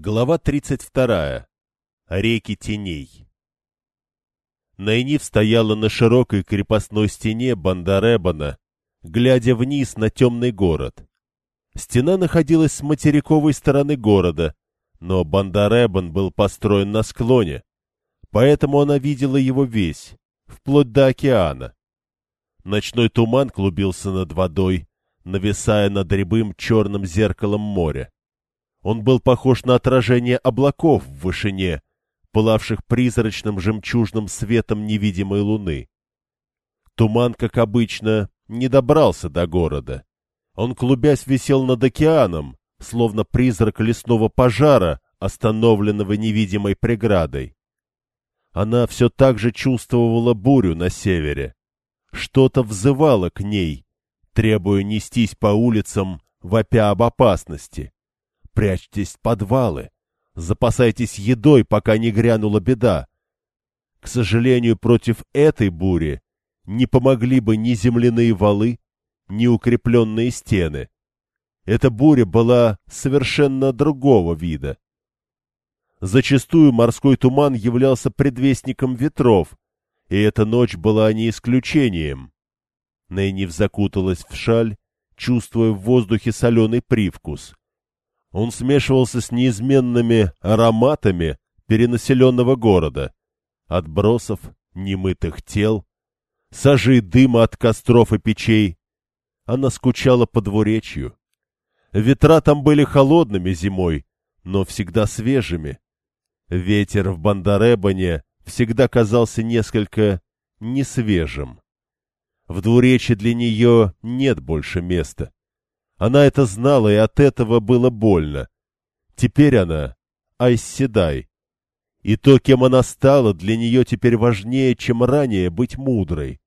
Глава 32. Реки теней. Найниф стояла на широкой крепостной стене Бандаребана, глядя вниз на темный город. Стена находилась с материковой стороны города, но Бандаребан был построен на склоне, поэтому она видела его весь, вплоть до океана. Ночной туман клубился над водой, нависая над рябым черным зеркалом моря. Он был похож на отражение облаков в вышине, пылавших призрачным жемчужным светом невидимой луны. Туман, как обычно, не добрался до города. Он, клубясь, висел над океаном, словно призрак лесного пожара, остановленного невидимой преградой. Она все так же чувствовала бурю на севере. Что-то взывало к ней, требуя нестись по улицам, вопя об опасности. Прячьтесь в подвалы. Запасайтесь едой, пока не грянула беда. К сожалению, против этой бури не помогли бы ни земляные валы, ни укрепленные стены. Эта буря была совершенно другого вида. Зачастую морской туман являлся предвестником ветров, и эта ночь была не исключением. Нейниф закуталась в шаль, чувствуя в воздухе соленый привкус. Он смешивался с неизменными ароматами перенаселенного города. Отбросов, немытых тел, сажи дыма от костров и печей. Она скучала по двуречью. Ветра там были холодными зимой, но всегда свежими. Ветер в Бандаребане всегда казался несколько несвежим. В двуречье для нее нет больше места. Она это знала, и от этого было больно. Теперь она Айсседай. И то, кем она стала, для нее теперь важнее, чем ранее быть мудрой.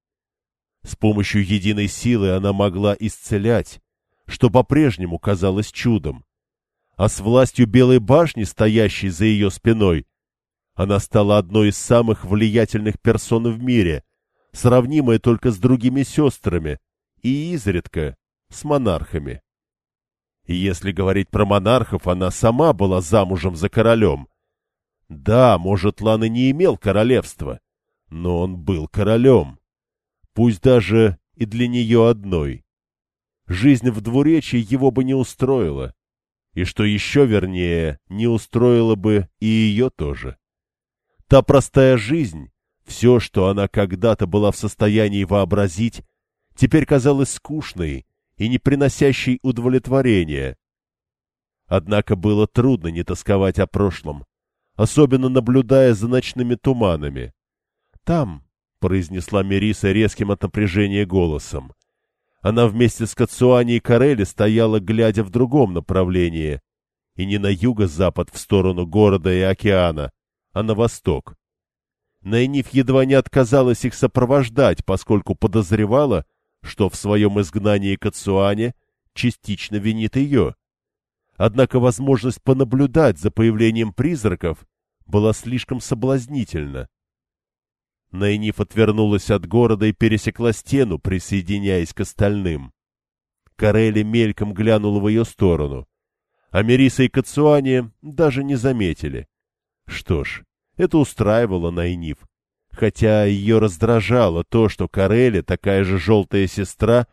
С помощью единой силы она могла исцелять, что по-прежнему казалось чудом. А с властью Белой башни, стоящей за ее спиной, она стала одной из самых влиятельных персон в мире, сравнимая только с другими сестрами и изредка с монархами. И если говорить про монархов, она сама была замужем за королем. Да, может, Лан и не имел королевства, но он был королем. Пусть даже и для нее одной. Жизнь в двуречии его бы не устроила. И что еще вернее, не устроила бы и ее тоже. Та простая жизнь, все, что она когда-то была в состоянии вообразить, теперь казалась скучной и не приносящей удовлетворения. Однако было трудно не тосковать о прошлом, особенно наблюдая за ночными туманами. «Там», — произнесла Мериса резким от напряжения голосом, она вместе с Кацуани и Карели стояла, глядя в другом направлении, и не на юго-запад в сторону города и океана, а на восток. Найниф едва не отказалась их сопровождать, поскольку подозревала, что в своем изгнании Кацуане частично винит ее. Однако возможность понаблюдать за появлением призраков была слишком соблазнительна. Найниф отвернулась от города и пересекла стену, присоединяясь к остальным. Карели мельком глянула в ее сторону, а Мериса и Кацуане даже не заметили. Что ж, это устраивало Найниф хотя ее раздражало то, что Карели, такая же желтая сестра,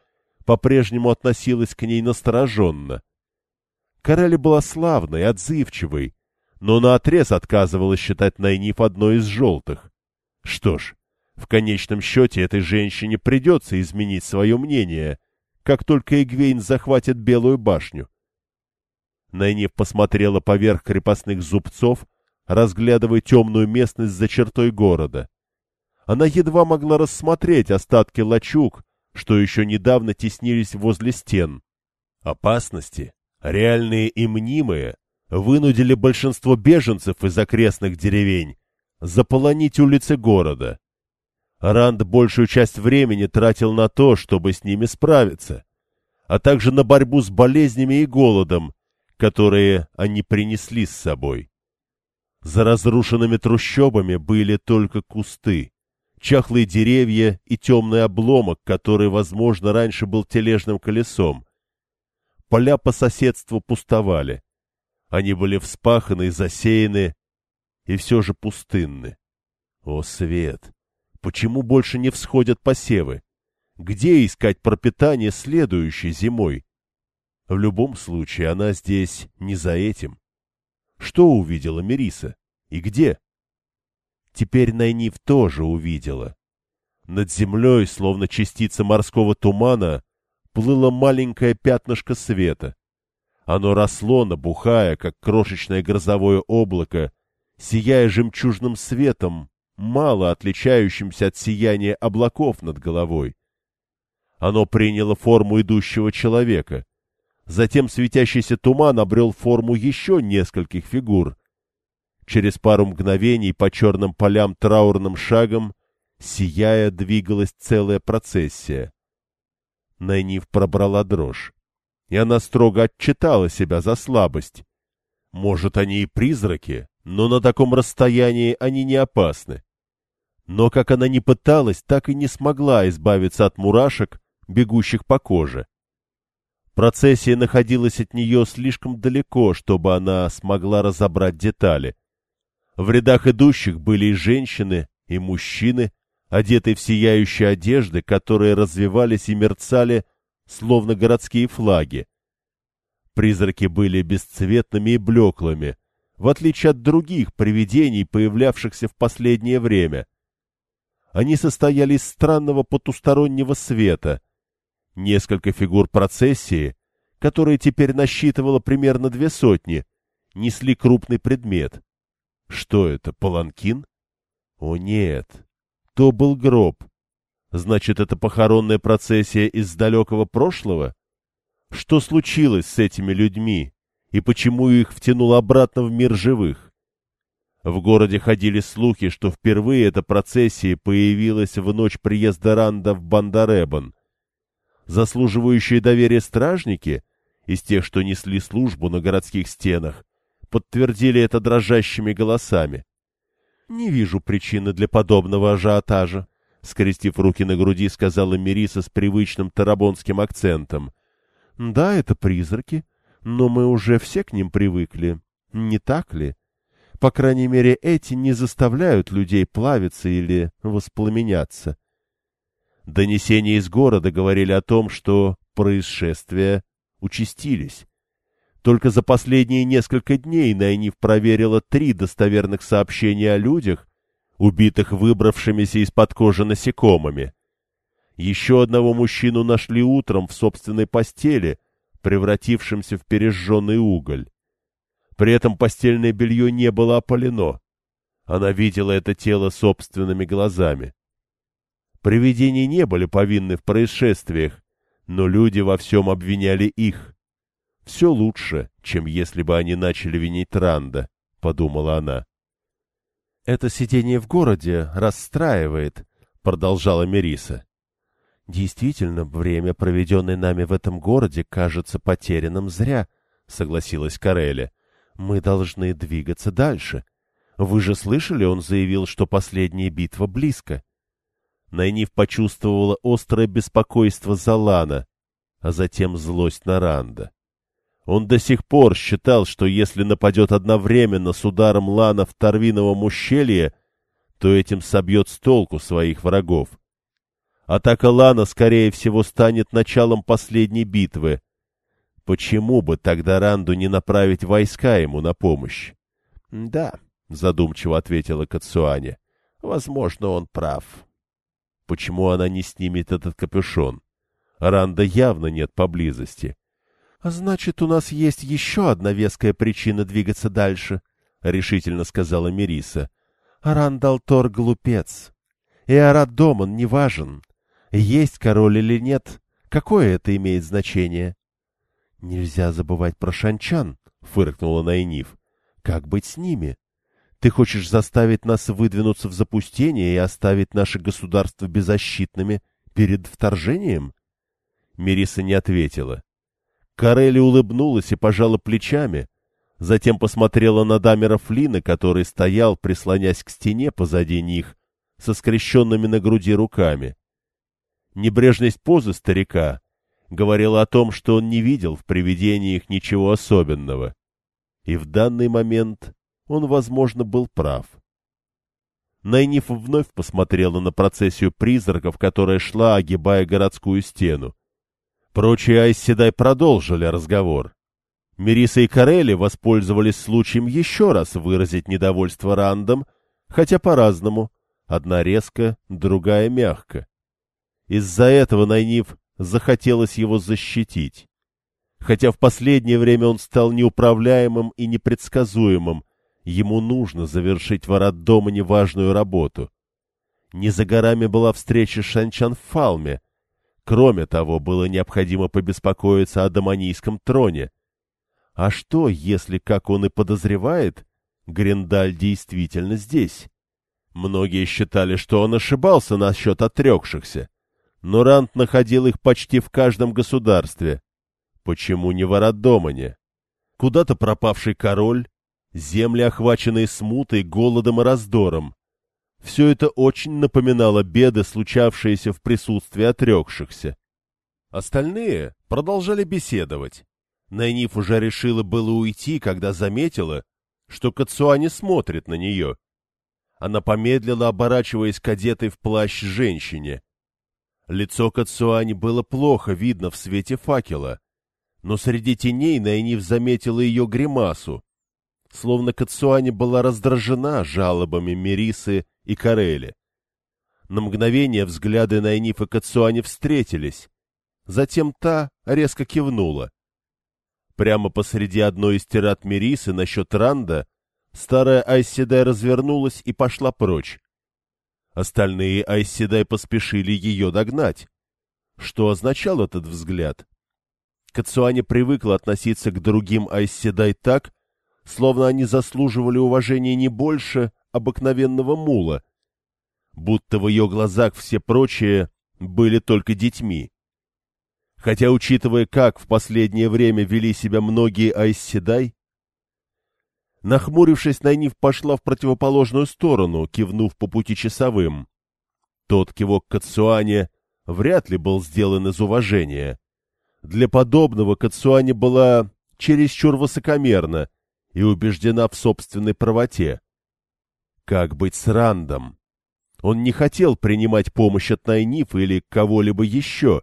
по-прежнему относилась к ней настороженно. Карели была славной, отзывчивой, но наотрез отказывалась считать Найниф одной из желтых. Что ж, в конечном счете этой женщине придется изменить свое мнение, как только Эгвейн захватит Белую башню. Найниф посмотрела поверх крепостных зубцов, разглядывая темную местность за чертой города. Она едва могла рассмотреть остатки лачуг, что еще недавно теснились возле стен. Опасности, реальные и мнимые, вынудили большинство беженцев из окрестных деревень заполонить улицы города. Ранд большую часть времени тратил на то, чтобы с ними справиться, а также на борьбу с болезнями и голодом, которые они принесли с собой. За разрушенными трущобами были только кусты чахлые деревья и темный обломок, который, возможно, раньше был тележным колесом. Поля по соседству пустовали. Они были вспаханы, засеяны и все же пустынны. О, свет! Почему больше не всходят посевы? Где искать пропитание следующей зимой? В любом случае, она здесь не за этим. Что увидела Мериса? И где? Теперь Найниф тоже увидела. Над землей, словно частица морского тумана, плыло маленькое пятнышко света. Оно росло, набухая, как крошечное грозовое облако, сияя жемчужным светом, мало отличающимся от сияния облаков над головой. Оно приняло форму идущего человека. Затем светящийся туман обрел форму еще нескольких фигур. Через пару мгновений по черным полям траурным шагом, сияя, двигалась целая процессия. Найниф пробрала дрожь, и она строго отчитала себя за слабость. Может, они и призраки, но на таком расстоянии они не опасны. Но как она ни пыталась, так и не смогла избавиться от мурашек, бегущих по коже. Процессия находилась от нее слишком далеко, чтобы она смогла разобрать детали. В рядах идущих были и женщины, и мужчины, одетые в сияющие одежды, которые развивались и мерцали, словно городские флаги. Призраки были бесцветными и блеклыми, в отличие от других привидений, появлявшихся в последнее время. Они состояли из странного потустороннего света. Несколько фигур процессии, которая теперь насчитывала примерно две сотни, несли крупный предмет. Что это, паланкин? О нет, то был гроб. Значит, это похоронная процессия из далекого прошлого? Что случилось с этими людьми, и почему их втянуло обратно в мир живых? В городе ходили слухи, что впервые эта процессия появилась в ночь приезда Ранда в Бандаребан. Заслуживающие доверия стражники, из тех, что несли службу на городских стенах, подтвердили это дрожащими голосами. «Не вижу причины для подобного ажиотажа», — скрестив руки на груди, сказала Мириса с привычным тарабонским акцентом. «Да, это призраки, но мы уже все к ним привыкли, не так ли? По крайней мере, эти не заставляют людей плавиться или воспламеняться». Донесения из города говорили о том, что происшествия участились. Только за последние несколько дней Найниф проверила три достоверных сообщения о людях, убитых выбравшимися из-под кожи насекомыми. Еще одного мужчину нашли утром в собственной постели, превратившемся в пережженный уголь. При этом постельное белье не было опалено. Она видела это тело собственными глазами. Привидения не были повинны в происшествиях, но люди во всем обвиняли их. Все лучше, чем если бы они начали винить Ранда, — подумала она. — Это сидение в городе расстраивает, — продолжала Мериса. — Действительно, время, проведенное нами в этом городе, кажется потерянным зря, — согласилась Кареля. — Мы должны двигаться дальше. Вы же слышали, он заявил, что последняя битва близко. Найниф почувствовала острое беспокойство за Лана, а затем злость на Ранда. Он до сих пор считал, что если нападет одновременно с ударом Лана в Торвиновом ущелье, то этим собьет с толку своих врагов. Атака Лана, скорее всего, станет началом последней битвы. Почему бы тогда Ранду не направить войска ему на помощь? — Да, — задумчиво ответила Кацуаня. — Возможно, он прав. Почему она не снимет этот капюшон? Ранда явно нет поблизости. —— Значит, у нас есть еще одна веская причина двигаться дальше, — решительно сказала Мериса. — Рандалтор глупец. И Арат Доман не важен. Есть король или нет, какое это имеет значение? — Нельзя забывать про шанчан, — фыркнула Найниф. — Как быть с ними? Ты хочешь заставить нас выдвинуться в запустение и оставить наше государство беззащитными перед вторжением? Мериса не ответила. Карелли улыбнулась и пожала плечами, затем посмотрела на Дамера Флина, который стоял, прислонясь к стене позади них, со скрещенными на груди руками. Небрежность позы старика говорила о том, что он не видел в привидениях ничего особенного. И в данный момент он, возможно, был прав. Найниф вновь посмотрела на процессию призраков, которая шла, огибая городскую стену. Прочие Айсседай продолжили разговор. Мериса и Карелли воспользовались случаем еще раз выразить недовольство Рандом, хотя по-разному, одна резко, другая мягко. Из-за этого Найниф захотелось его защитить. Хотя в последнее время он стал неуправляемым и непредсказуемым, ему нужно завершить в Араддомане важную работу. Не за горами была встреча с Шанчан в Фалме. Кроме того, было необходимо побеспокоиться о доманийском троне. А что, если, как он и подозревает, Гриндаль действительно здесь? Многие считали, что он ошибался насчет отрекшихся, но Рант находил их почти в каждом государстве. Почему не в Арадомане? Куда-то пропавший король, земли, охваченные смутой, голодом и раздором. Все это очень напоминало беды, случавшиеся в присутствии отрекшихся. Остальные продолжали беседовать. Найниф уже решила было уйти, когда заметила, что Кацуани смотрит на нее. Она помедлила, оборачиваясь к одетой в плащ женщине. Лицо Кацуани было плохо видно в свете факела, но среди теней Найниф заметила ее гримасу, словно Кацуани была раздражена жалобами Мерисы и Карели. На мгновение взгляды Найниф и Кацуани встретились, затем та резко кивнула. Прямо посреди одной из тират Мерисы насчет Ранда Старая Айседай развернулась и пошла прочь. Остальные Айседай поспешили ее догнать. Что означал этот взгляд? Кацуане привыкла относиться к другим Айседай так, словно они заслуживали уважения не больше обыкновенного мула, будто в ее глазах все прочие были только детьми. Хотя, учитывая, как в последнее время вели себя многие Айседай, Нахмурившись, Найниф пошла в противоположную сторону, кивнув по пути часовым. Тот кивок Кацуане вряд ли был сделан из уважения. Для подобного Кацуане была чересчур высокомерна и убеждена в собственной правоте. Как быть с Рандом? Он не хотел принимать помощь от Найниф или кого-либо еще,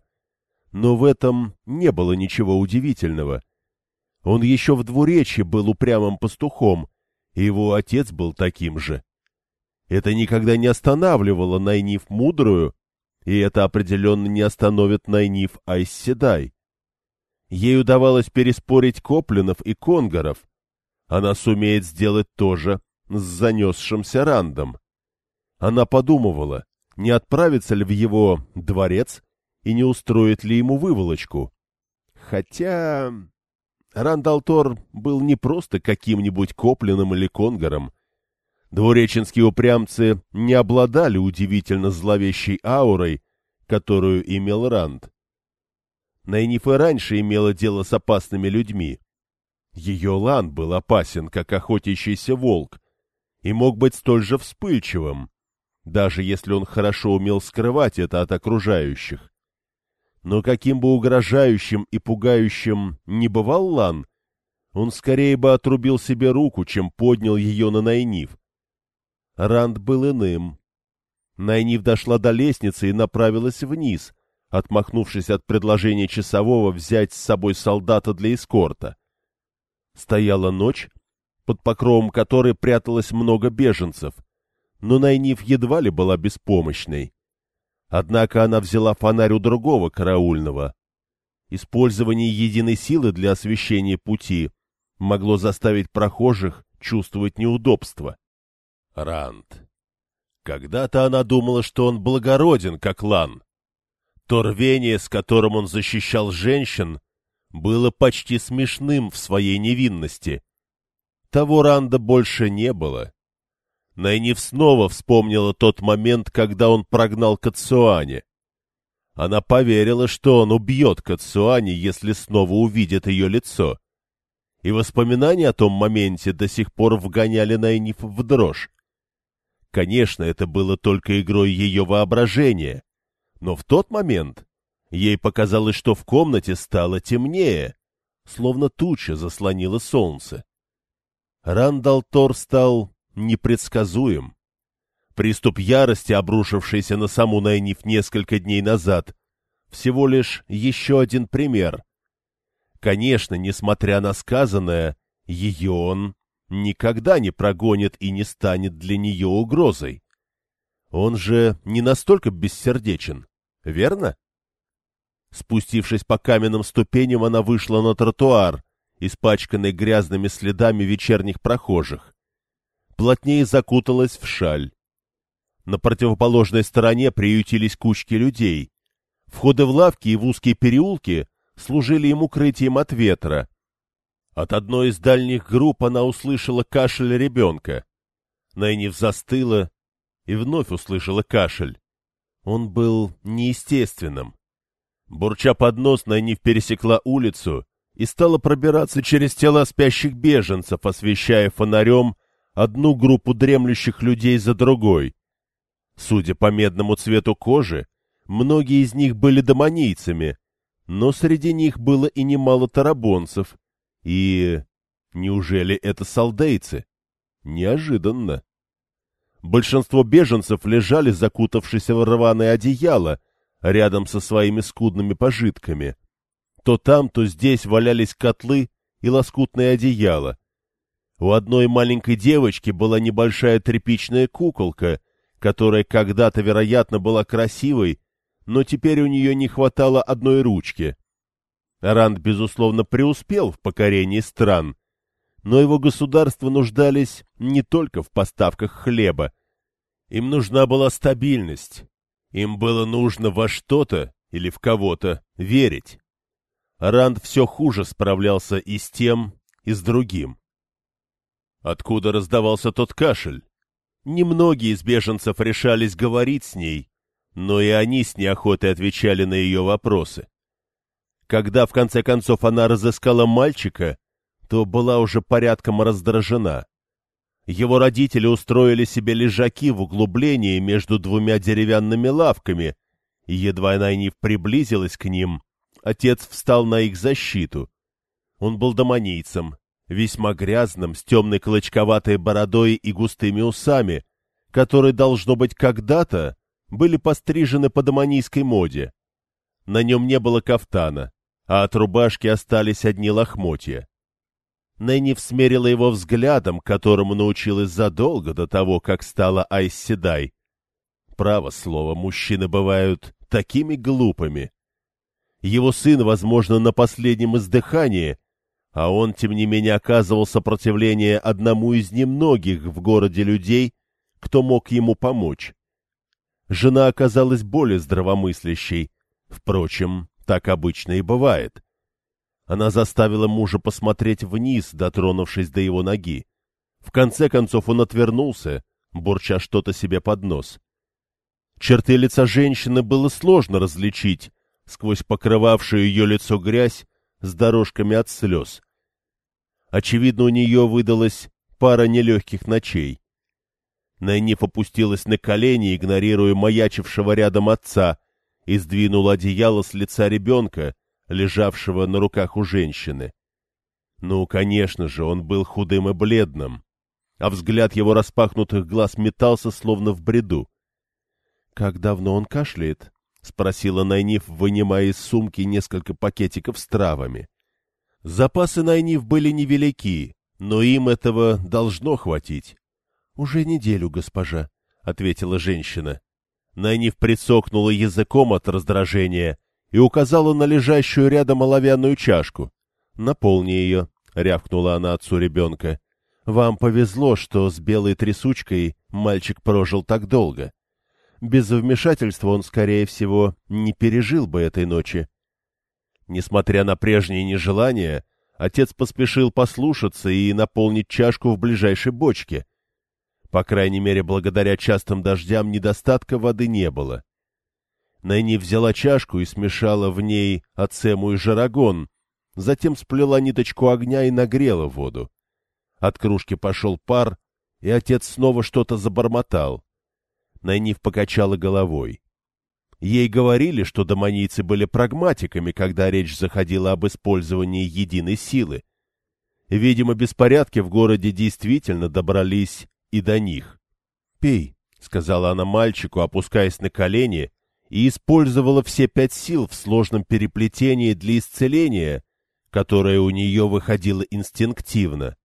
но в этом не было ничего удивительного — он еще в двуречье был упрямым пастухом, и его отец был таким же. Это никогда не останавливало Найниф мудрую, и это определенно не остановит Найниф Айсседай. Ей удавалось переспорить Коплинов и Конгаров. Она сумеет сделать то же с занесшимся Рандом. Она подумывала, не отправится ли в его дворец и не устроит ли ему выволочку. Хотя... Рандалтор был не просто каким-нибудь Коплином или Конгаром. Двуреченские упрямцы не обладали удивительно зловещей аурой, которую имел Ранд. Найниф и раньше имела дело с опасными людьми. Ее лан был опасен, как охотящийся волк, и мог быть столь же вспыльчивым, даже если он хорошо умел скрывать это от окружающих. Но каким бы угрожающим и пугающим ни бывал Лан, он скорее бы отрубил себе руку, чем поднял ее на Найниф. Ранд был иным. Найниф дошла до лестницы и направилась вниз, отмахнувшись от предложения часового взять с собой солдата для эскорта. Стояла ночь, под покровом которой пряталось много беженцев, но Найниф едва ли была беспомощной. Однако она взяла фонарь у другого караульного. Использование единой силы для освещения пути могло заставить прохожих чувствовать неудобство. Ранд. Когда-то она думала, что он благороден, как Лан. То рвение, с которым он защищал женщин, было почти смешным в своей невинности. Того Ранда больше не было. Найниф снова вспомнила тот момент, когда он прогнал Кацуане. Она поверила, что он убьет Кацуани, если снова увидит ее лицо. И воспоминания о том моменте до сих пор вгоняли Найниф в дрожь. Конечно, это было только игрой ее воображения, но в тот момент ей показалось, что в комнате стало темнее, словно туча заслонила солнце. Рандал Тор стал непредсказуем. Приступ ярости, обрушившийся на саму Найниф несколько дней назад, всего лишь еще один пример. Конечно, несмотря на сказанное, ее он никогда не прогонит и не станет для нее угрозой. Он же не настолько бессердечен, верно? Спустившись по каменным ступеням, она вышла на тротуар, испачканный грязными следами вечерних прохожих. Плотнее закуталась в шаль. На противоположной стороне приютились кучки людей. Входы в лавки и в узкие переулки служили им укрытием от ветра. От одной из дальних групп она услышала кашель ребенка. Найниф застыла и вновь услышала кашель. Он был неестественным. Бурча под нос, Найниф пересекла улицу и стала пробираться через тела спящих беженцев, освещая фонарем одну группу дремлющих людей за другой. Судя по медному цвету кожи, многие из них были домонийцами, но среди них было и немало тарабонцев. И... неужели это солдейцы? Неожиданно. Большинство беженцев лежали, закутавшись в рваное одеяло, рядом со своими скудными пожитками. То там, то здесь валялись котлы и лоскутные одеяла. У одной маленькой девочки была небольшая тряпичная куколка, которая когда-то, вероятно, была красивой, но теперь у нее не хватало одной ручки. Ранд, безусловно, преуспел в покорении стран, но его государства нуждались не только в поставках хлеба. Им нужна была стабильность. Им было нужно во что-то или в кого-то верить. Ранд все хуже справлялся и с тем, и с другим. Откуда раздавался тот кашель? Немногие из беженцев решались говорить с ней, но и они с неохотой отвечали на ее вопросы. Когда, в конце концов, она разыскала мальчика, то была уже порядком раздражена. Его родители устроили себе лежаки в углублении между двумя деревянными лавками, и едва Найниф приблизилась к ним, отец встал на их защиту. Он был домонийцем, весьма грязным, с темной клочковатой бородой и густыми усами, которые, должно быть, когда-то были пострижены по доманийской моде. На нем не было кафтана, а от рубашки остались одни лохмотья. Нэнни смерила его взглядом, которому научилась задолго до того, как стала Айсседай. Право слово, мужчины бывают такими глупыми. Его сын, возможно, на последнем издыхании, а он, тем не менее, оказывал сопротивление одному из немногих в городе людей, кто мог ему помочь. Жена оказалась более здравомыслящей. Впрочем, так обычно и бывает. Она заставила мужа посмотреть вниз, дотронувшись до его ноги. В конце концов он отвернулся, бурча что-то себе под нос. Черты лица женщины было сложно различить сквозь покрывавшую ее лицо грязь с дорожками от слез. Очевидно, у нее выдалась пара нелегких ночей. Найниф опустилась на колени, игнорируя маячившего рядом отца, и сдвинула одеяло с лица ребенка, лежавшего на руках у женщины. Ну, конечно же, он был худым и бледным, а взгляд его распахнутых глаз метался, словно в бреду. — Как давно он кашляет? — спросила Найниф, вынимая из сумки несколько пакетиков с травами. Запасы Найниф были невелики, но им этого должно хватить. — Уже неделю, госпожа, — ответила женщина. Найниф прицокнула языком от раздражения и указала на лежащую рядом оловянную чашку. — Наполни ее, — рявкнула она отцу ребенка. — Вам повезло, что с белой трясучкой мальчик прожил так долго. Без вмешательства он, скорее всего, не пережил бы этой ночи. Несмотря на прежнее нежелание, отец поспешил послушаться и наполнить чашку в ближайшей бочке. По крайней мере, благодаря частым дождям недостатка воды не было. Нэнни взяла чашку и смешала в ней ацему и жарагон, затем сплела ниточку огня и нагрела воду. От кружки пошел пар, и отец снова что-то забормотал. Найниф покачала головой. Ей говорили, что домонийцы были прагматиками, когда речь заходила об использовании единой силы. Видимо, беспорядки в городе действительно добрались и до них. «Пей», — сказала она мальчику, опускаясь на колени, и использовала все пять сил в сложном переплетении для исцеления, которое у нее выходило инстинктивно.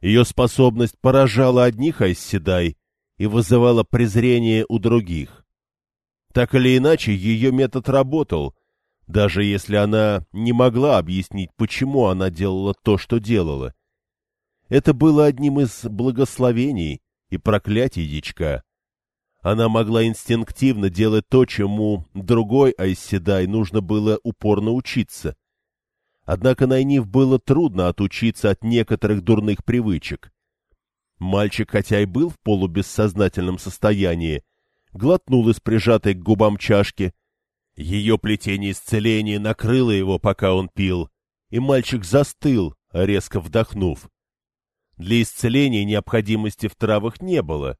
Ее способность поражала одних Айсседай и вызывала презрение у других. Так или иначе, ее метод работал, даже если она не могла объяснить, почему она делала то, что делала. Это было одним из благословений и проклятий дичка. Она могла инстинктивно делать то, чему другой Айседай нужно было упорно учиться. Однако Найниф было трудно отучиться от некоторых дурных привычек. Мальчик, хотя и был в полубессознательном состоянии, глотнул из прижатой к губам чашки. Ее плетение исцеления накрыло его, пока он пил, и мальчик застыл, резко вдохнув. Для исцеления необходимости в травах не было,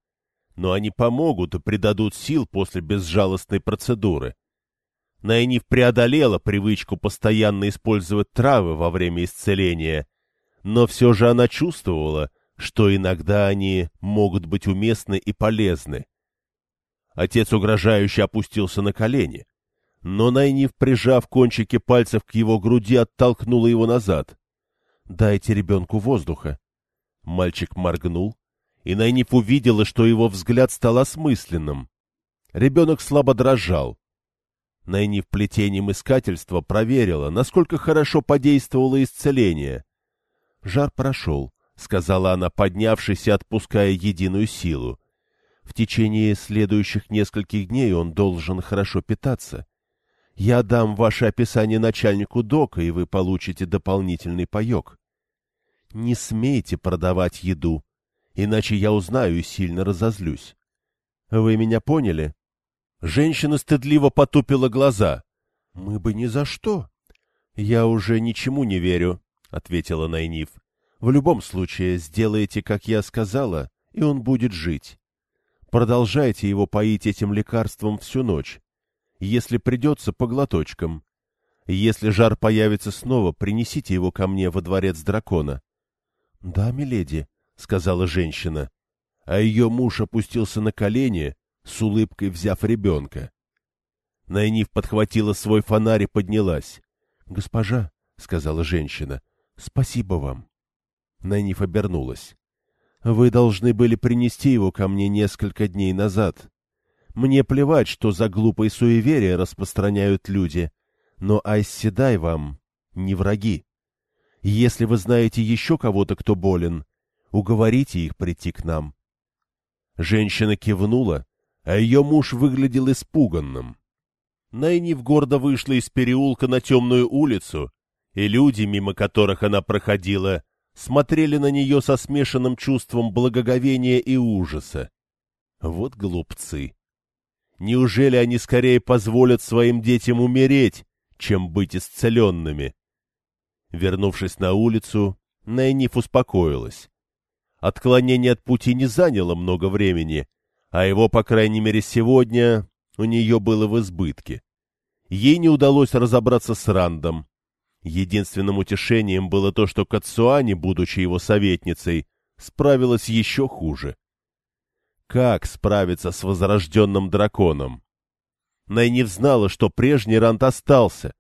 но они помогут и придадут сил после безжалостной процедуры. Найниф преодолела привычку постоянно использовать травы во время исцеления, но все же она чувствовала, что иногда они могут быть уместны и полезны. Отец угрожающе опустился на колени, но Найниф, прижав кончики пальцев к его груди, оттолкнула его назад. «Дайте ребенку воздуха». Мальчик моргнул, и Найниф увидела, что его взгляд стал осмысленным. Ребенок слабо дрожал. Найниф плетением искательства проверила, насколько хорошо подействовало исцеление. «Жар прошел», — сказала она, поднявшись и отпуская единую силу. «В течение следующих нескольких дней он должен хорошо питаться. Я дам ваше описание начальнику дока, и вы получите дополнительный паек. Не смейте продавать еду, иначе я узнаю и сильно разозлюсь. Вы меня поняли? Женщина стыдливо потупила глаза. — Мы бы ни за что. — Я уже ничему не верю, — ответила Найниф. — В любом случае, сделайте, как я сказала, и он будет жить. Продолжайте его поить этим лекарством всю ночь. Если придется, по глоточкам. Если жар появится снова, принесите его ко мне во дворец дракона. — Да, миледи, — сказала женщина, а ее муж опустился на колени, с улыбкой взяв ребенка. Найниф подхватила свой фонарь и поднялась. — Госпожа, — сказала женщина, — спасибо вам. Найниф обернулась. — Вы должны были принести его ко мне несколько дней назад. Мне плевать, что за глупые суеверия распространяют люди, но Айсседай вам не враги. Если вы знаете еще кого-то, кто болен, Уговорите их прийти к нам. Женщина кивнула, а ее муж выглядел испуганным. Найниф гордо вышла из переулка на темную улицу, и люди, мимо которых она проходила, смотрели на нее со смешанным чувством благоговения и ужаса. Вот глупцы! Неужели они скорее позволят своим детям умереть, чем быть исцеленными? Вернувшись на улицу, Найниф успокоилась. Отклонение от пути не заняло много времени, а его, по крайней мере, сегодня у нее было в избытке. Ей не удалось разобраться с Рандом. Единственным утешением было то, что Кацуани, будучи его советницей, справилась еще хуже. Как справиться с возрожденным драконом? Найниф знала, что прежний Ранд остался,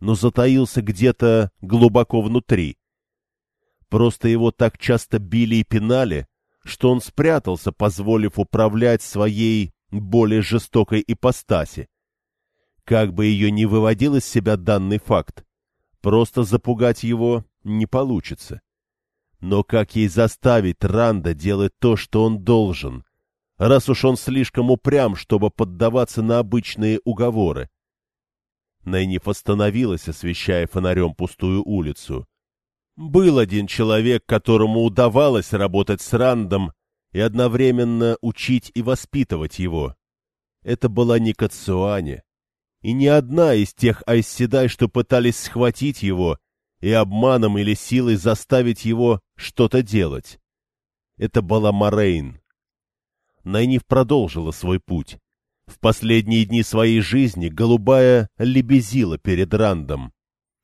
но затаился где-то глубоко внутри. Просто его так часто били и пинали, что он спрятался, позволив управлять своей более жестокой ипостаси. Как бы ее ни выводил из себя данный факт, просто запугать его не получится. Но как ей заставить Ранда делать то, что он должен, раз уж он слишком упрям, чтобы поддаваться на обычные уговоры? Найниф остановилась, освещая фонарем пустую улицу. Был один человек, которому удавалось работать с Рандом и одновременно учить и воспитывать его. Это была не Кацуане, и не одна из тех Айсседай, что пытались схватить его и обманом или силой заставить его что-то делать. Это была Морейн. Найниф продолжила свой путь. В последние дни своей жизни голубая лебезила перед Рандом.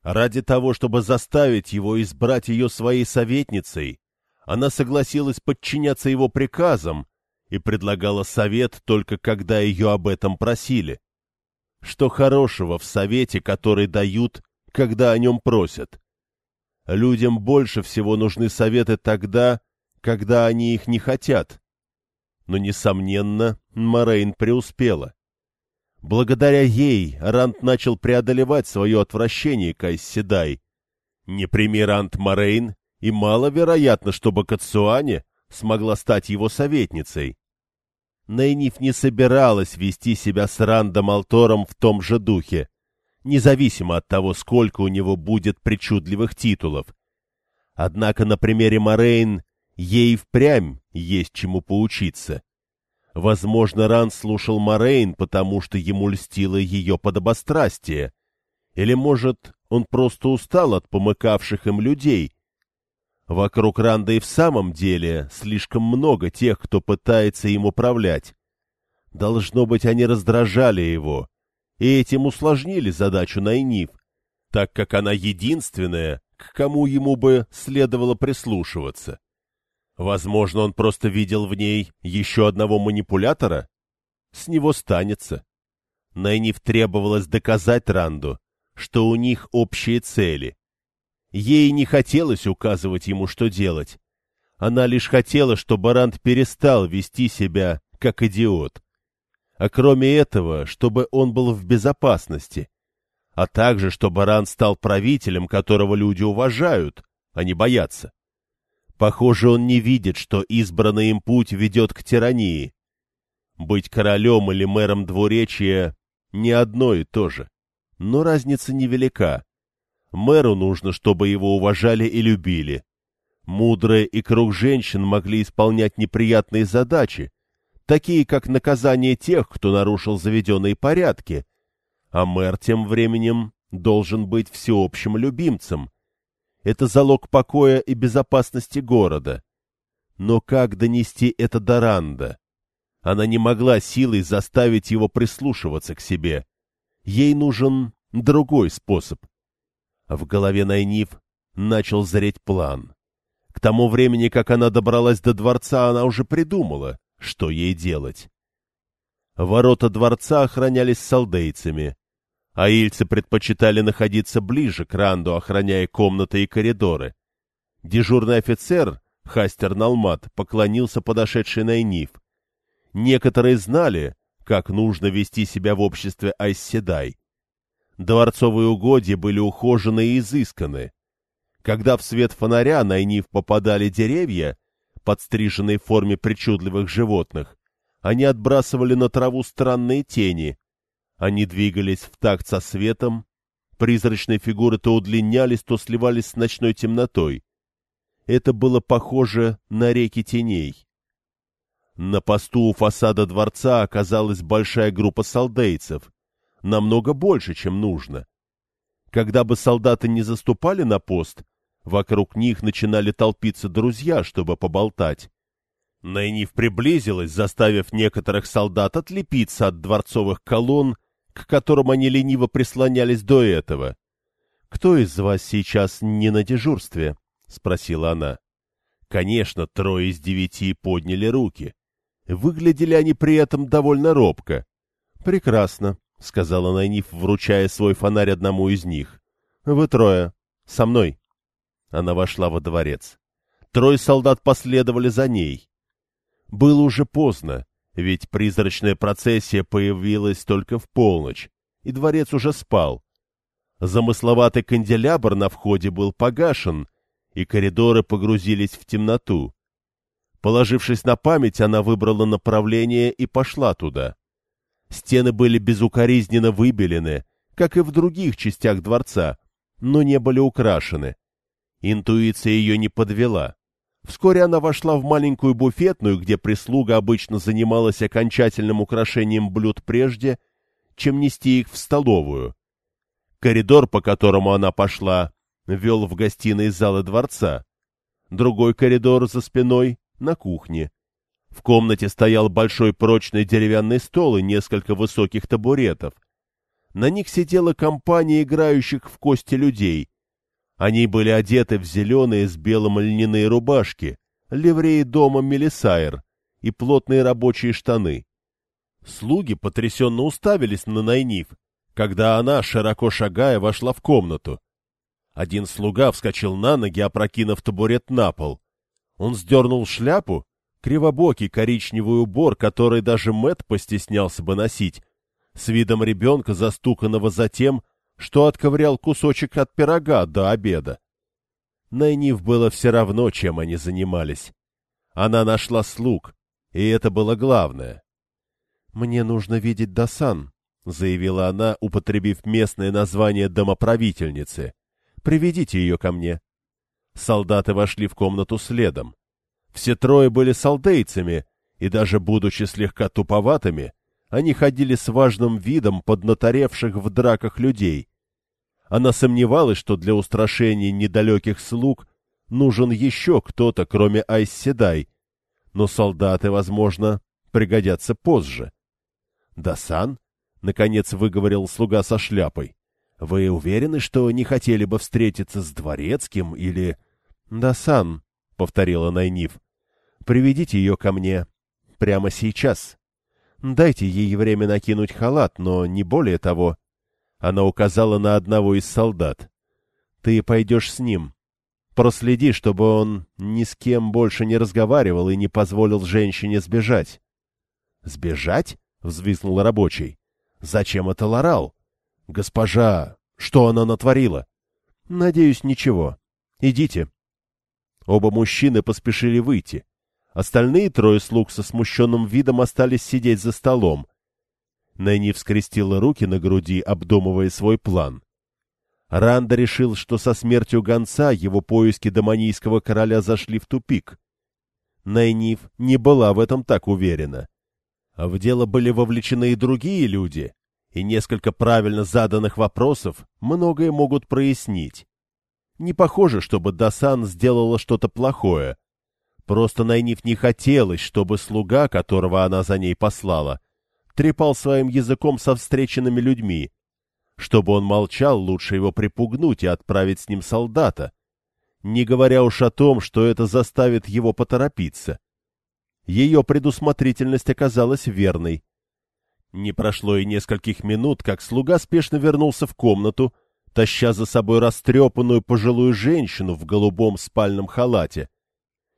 Ради того, чтобы заставить его избрать ее своей советницей, она согласилась подчиняться его приказам и предлагала совет только когда ее об этом просили. Что хорошего в совете, который дают, когда о нем просят? Людям больше всего нужны советы тогда, когда они их не хотят. Но, несомненно, Морейн преуспела. Благодаря ей Рант начал преодолевать свое отвращение к Айсседай. Не прими Рант Морейн, и маловероятно, чтобы Кацуане смогла стать его советницей. Найниф не собиралась вести себя с Рандом Алтором в том же духе, независимо от того, сколько у него будет причудливых титулов. Однако на примере Морейн ей впрямь есть чему поучиться. Возможно, Ран слушал Морейн, потому что ему льстило ее подобострастие. Или, может, он просто устал от помыкавших им людей. Вокруг Ранда и в самом деле слишком много тех, кто пытается им управлять. Должно быть, они раздражали его, и этим усложнили задачу Найниф, так как она единственная, к кому ему бы следовало прислушиваться. Возможно, он просто видел в ней еще одного манипулятора? С него станется. Найниф требовалось доказать Ранду, что у них общие цели. Ей не хотелось указывать ему, что делать. Она лишь хотела, чтобы Ранд перестал вести себя как идиот. А кроме этого, чтобы он был в безопасности. А также, чтобы Ранд стал правителем, которого люди уважают, а не боятся. Похоже, он не видит, что избранный им путь ведет к тирании. Быть королем или мэром двуречия — не одно и то же. Но разница невелика. Мэру нужно, чтобы его уважали и любили. Мудрые и круг женщин могли исполнять неприятные задачи, такие как наказание тех, кто нарушил заведенные порядки, а мэр тем временем должен быть всеобщим любимцем, это залог покоя и безопасности города. Но как донести это до Ранда? Она не могла силой заставить его прислушиваться к себе. Ей нужен другой способ. В голове Найниф начал зреть план. К тому времени, как она добралась до дворца, она уже придумала, что ей делать. Ворота дворца охранялись солдейцами, Аильцы предпочитали находиться ближе к Ранду, охраняя комнаты и коридоры. Дежурный офицер, Хастер Налмат, поклонился подошедшей Найниф. Некоторые знали, как нужно вести себя в обществе Айсседай. Дворцовые угодья были ухожены и изысканы. Когда в свет фонаря Найниф попадали деревья, подстриженные в форме причудливых животных, они отбрасывали на траву странные тени, они двигались в такт со светом, призрачные фигуры то удлинялись, то сливались с ночной темнотой. Это было похоже на реки теней. На посту у фасада дворца оказалась большая группа солдейцев, намного больше, чем нужно. Когда бы солдаты не заступали на пост, вокруг них начинали толпиться друзья, чтобы поболтать. Найниф приблизилась, заставив некоторых солдат отлепиться от дворцовых колонн к которым они лениво прислонялись до этого. — Кто из вас сейчас не на дежурстве? — спросила она. Конечно, трое из девяти подняли руки. Выглядели они при этом довольно робко. — Прекрасно, — сказала Найниф, вручая свой фонарь одному из них. — Вы трое. Со мной. Она вошла во дворец. Трое солдат последовали за ней. Было уже поздно, ведь призрачная процессия появилась только в полночь, и дворец уже спал. Замысловатый канделябр на входе был погашен, и коридоры погрузились в темноту. Положившись на память, она выбрала направление и пошла туда. Стены были безукоризненно выбелены, как и в других частях дворца, но не были украшены. Интуиция ее не подвела. Вскоре она вошла в маленькую буфетную, где прислуга обычно занималась окончательным украшением блюд прежде, чем нести их в столовую. Коридор, по которому она пошла, вел в гостиной залы дворца. Другой коридор за спиной — на кухне. В комнате стоял большой прочный деревянный стол и несколько высоких табуретов. на них сидела компания играющих в кости людей. Они были одеты в зеленые с белым льняные рубашки, ливреи дома Мелисайр и плотные рабочие штаны. Слуги потрясенно уставились на Найниф, когда она, широко шагая, вошла в комнату. Один слуга вскочил на ноги, опрокинув табурет на пол. Он сдернул шляпу, кривобокий коричневый убор, который даже Мэт постеснялся бы носить, с видом ребенка, застуканного за тем, что отковырял кусочек от пирога до обеда. Найниф было все равно, чем они занимались. Она нашла слуг, и это было главное. «Мне нужно видеть Дасан», — заявила она, употребив местное название домоправительницы. «Приведите ее ко мне». Солдаты вошли в комнату следом. Все трое были солдейцами, и даже будучи слегка туповатыми, они ходили с важным видом поднаторевших в драках людей. Она сомневалась, что для устрашения недалеких слуг нужен еще кто-то, кроме Айсседай, но солдаты, возможно, пригодятся позже. «Дасан?» — наконец выговорил слуга со шляпой. «Вы уверены, что не хотели бы встретиться с дворецким или...» «Дасан», — повторила Найниф, — «приведите ее ко мне прямо сейчас. Дайте ей время накинуть халат, но не более того». Она указала на одного из солдат. «Ты пойдешь с ним. Проследи, чтобы он ни с кем больше не разговаривал и не позволил женщине сбежать». «Сбежать?» — взвиснул рабочий. — Зачем это Лорал? — Госпожа, что она натворила? — Надеюсь, ничего. Идите. Оба мужчины поспешили выйти. Остальные трое слуг со смущенным видом остались сидеть за столом. Нэнни вскрестила руки на груди, обдумывая свой план. Ранда решил, что со смертью гонца его поиски доманийского короля зашли в тупик. Найниф не была в этом так уверена. А в дело были вовлечены и другие люди, и несколько правильно заданных вопросов многое могут прояснить. Не похоже, чтобы Дасан сделала что-то плохое. Просто Найниф не хотелось, чтобы слуга, которого она за ней послала, трепал своим языком со встреченными людьми. Чтобы он молчал, лучше его припугнуть и отправить с ним солдата, не говоря уж о том, что это заставит его поторопиться. Ее предусмотрительность оказалась верной. Не прошло и нескольких минут, как слуга спешно вернулся в комнату, таща за собой растрепанную пожилую женщину в голубом спальном халате.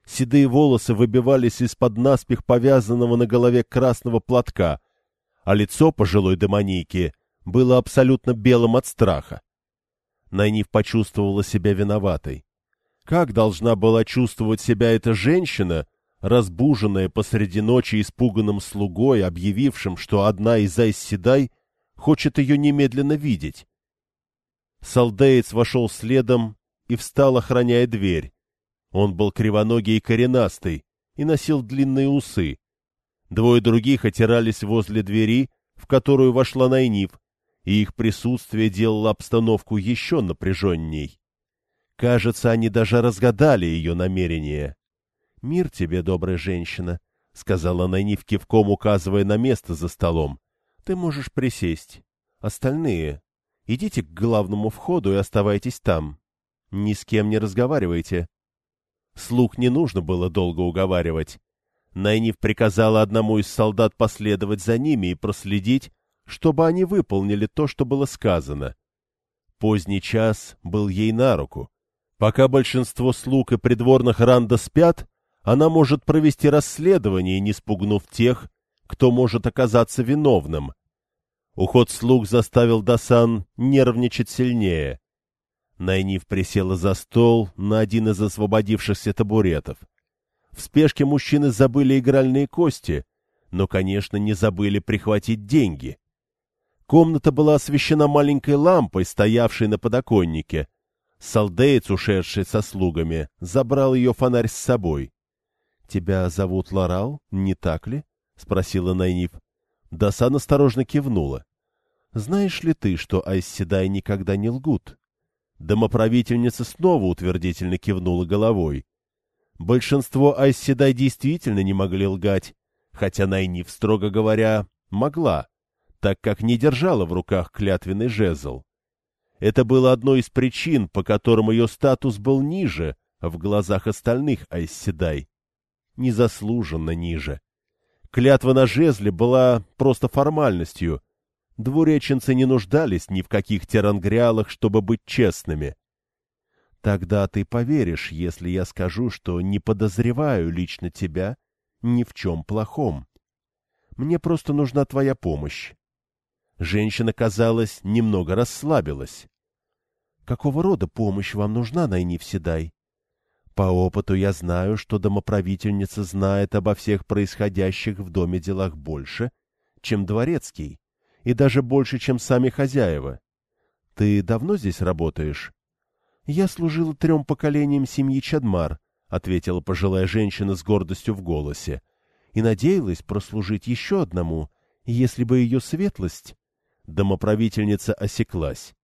Седые волосы выбивались из-под наспех повязанного на голове красного платка, а лицо пожилой демонийки было абсолютно белым от страха. Найниф почувствовала себя виноватой. Как должна была чувствовать себя эта женщина, разбуженная посреди ночи испуганным слугой, объявившим, что одна из Айсседай хочет ее немедленно видеть. Салдеец вошел следом и встал, охраняя дверь. Он был кривоногий и коренастый и носил длинные усы. Двое других отирались возле двери, в которую вошла Найниф, и их присутствие делало обстановку еще напряженней. Кажется, они даже разгадали ее намерение. — Мир тебе, добрая женщина, — сказала Найниф кивком, указывая на место за столом. — Ты можешь присесть. Остальные, идите к главному входу и оставайтесь там. Ни с кем не разговаривайте. Слуг не нужно было долго уговаривать. Найниф приказала одному из солдат последовать за ними и проследить, чтобы они выполнили то, что было сказано. Поздний час был ей на руку. Пока большинство слуг и придворных Ранда спят, она может провести расследование, не спугнув тех, кто может оказаться виновным. Уход слуг заставил Дасан нервничать сильнее. Найниф присела за стол на один из освободившихся табуретов. В спешке мужчины забыли игральные кости, но, конечно, не забыли прихватить деньги. Комната была освещена маленькой лампой, стоявшей на подоконнике. Салдеец, ушедший со слугами, забрал ее фонарь с собой. «Тебя зовут Лорал, не так ли?» — спросила Найниф. Дасан осторожно кивнула. «Знаешь ли ты, что Айсседай никогда не лгут?» Домоправительница снова утвердительно кивнула головой. Большинство Айсседай действительно не могли лгать, хотя Найниф, строго говоря, могла. так как не держала в руках клятвенный жезл. Это было одной из причин, по которым ее статус был ниже в глазах остальных Айсседай. Незаслуженно ниже. Клятва на жезле была просто формальностью. Двуреченцы не нуждались ни в каких терангриалах, чтобы быть честными. Тогда ты поверишь, если я скажу, что не подозреваю лично тебя ни в чем плохом. Мне просто нужна твоя помощь. Женщина, казалось, немного расслабилась. Какого рода помощь вам нужна, Найниф Седай? По опыту я знаю, что домоправительница знает обо всех происходящих в доме делах больше, чем дворецкий, и даже больше, чем сами хозяева. Ты давно здесь работаешь? Я служила трем поколениям семьи Чадмар, ответила пожилая женщина с гордостью в голосе, и надеялась прослужить еще одному, если бы ее светлость... Домоправительница осеклась.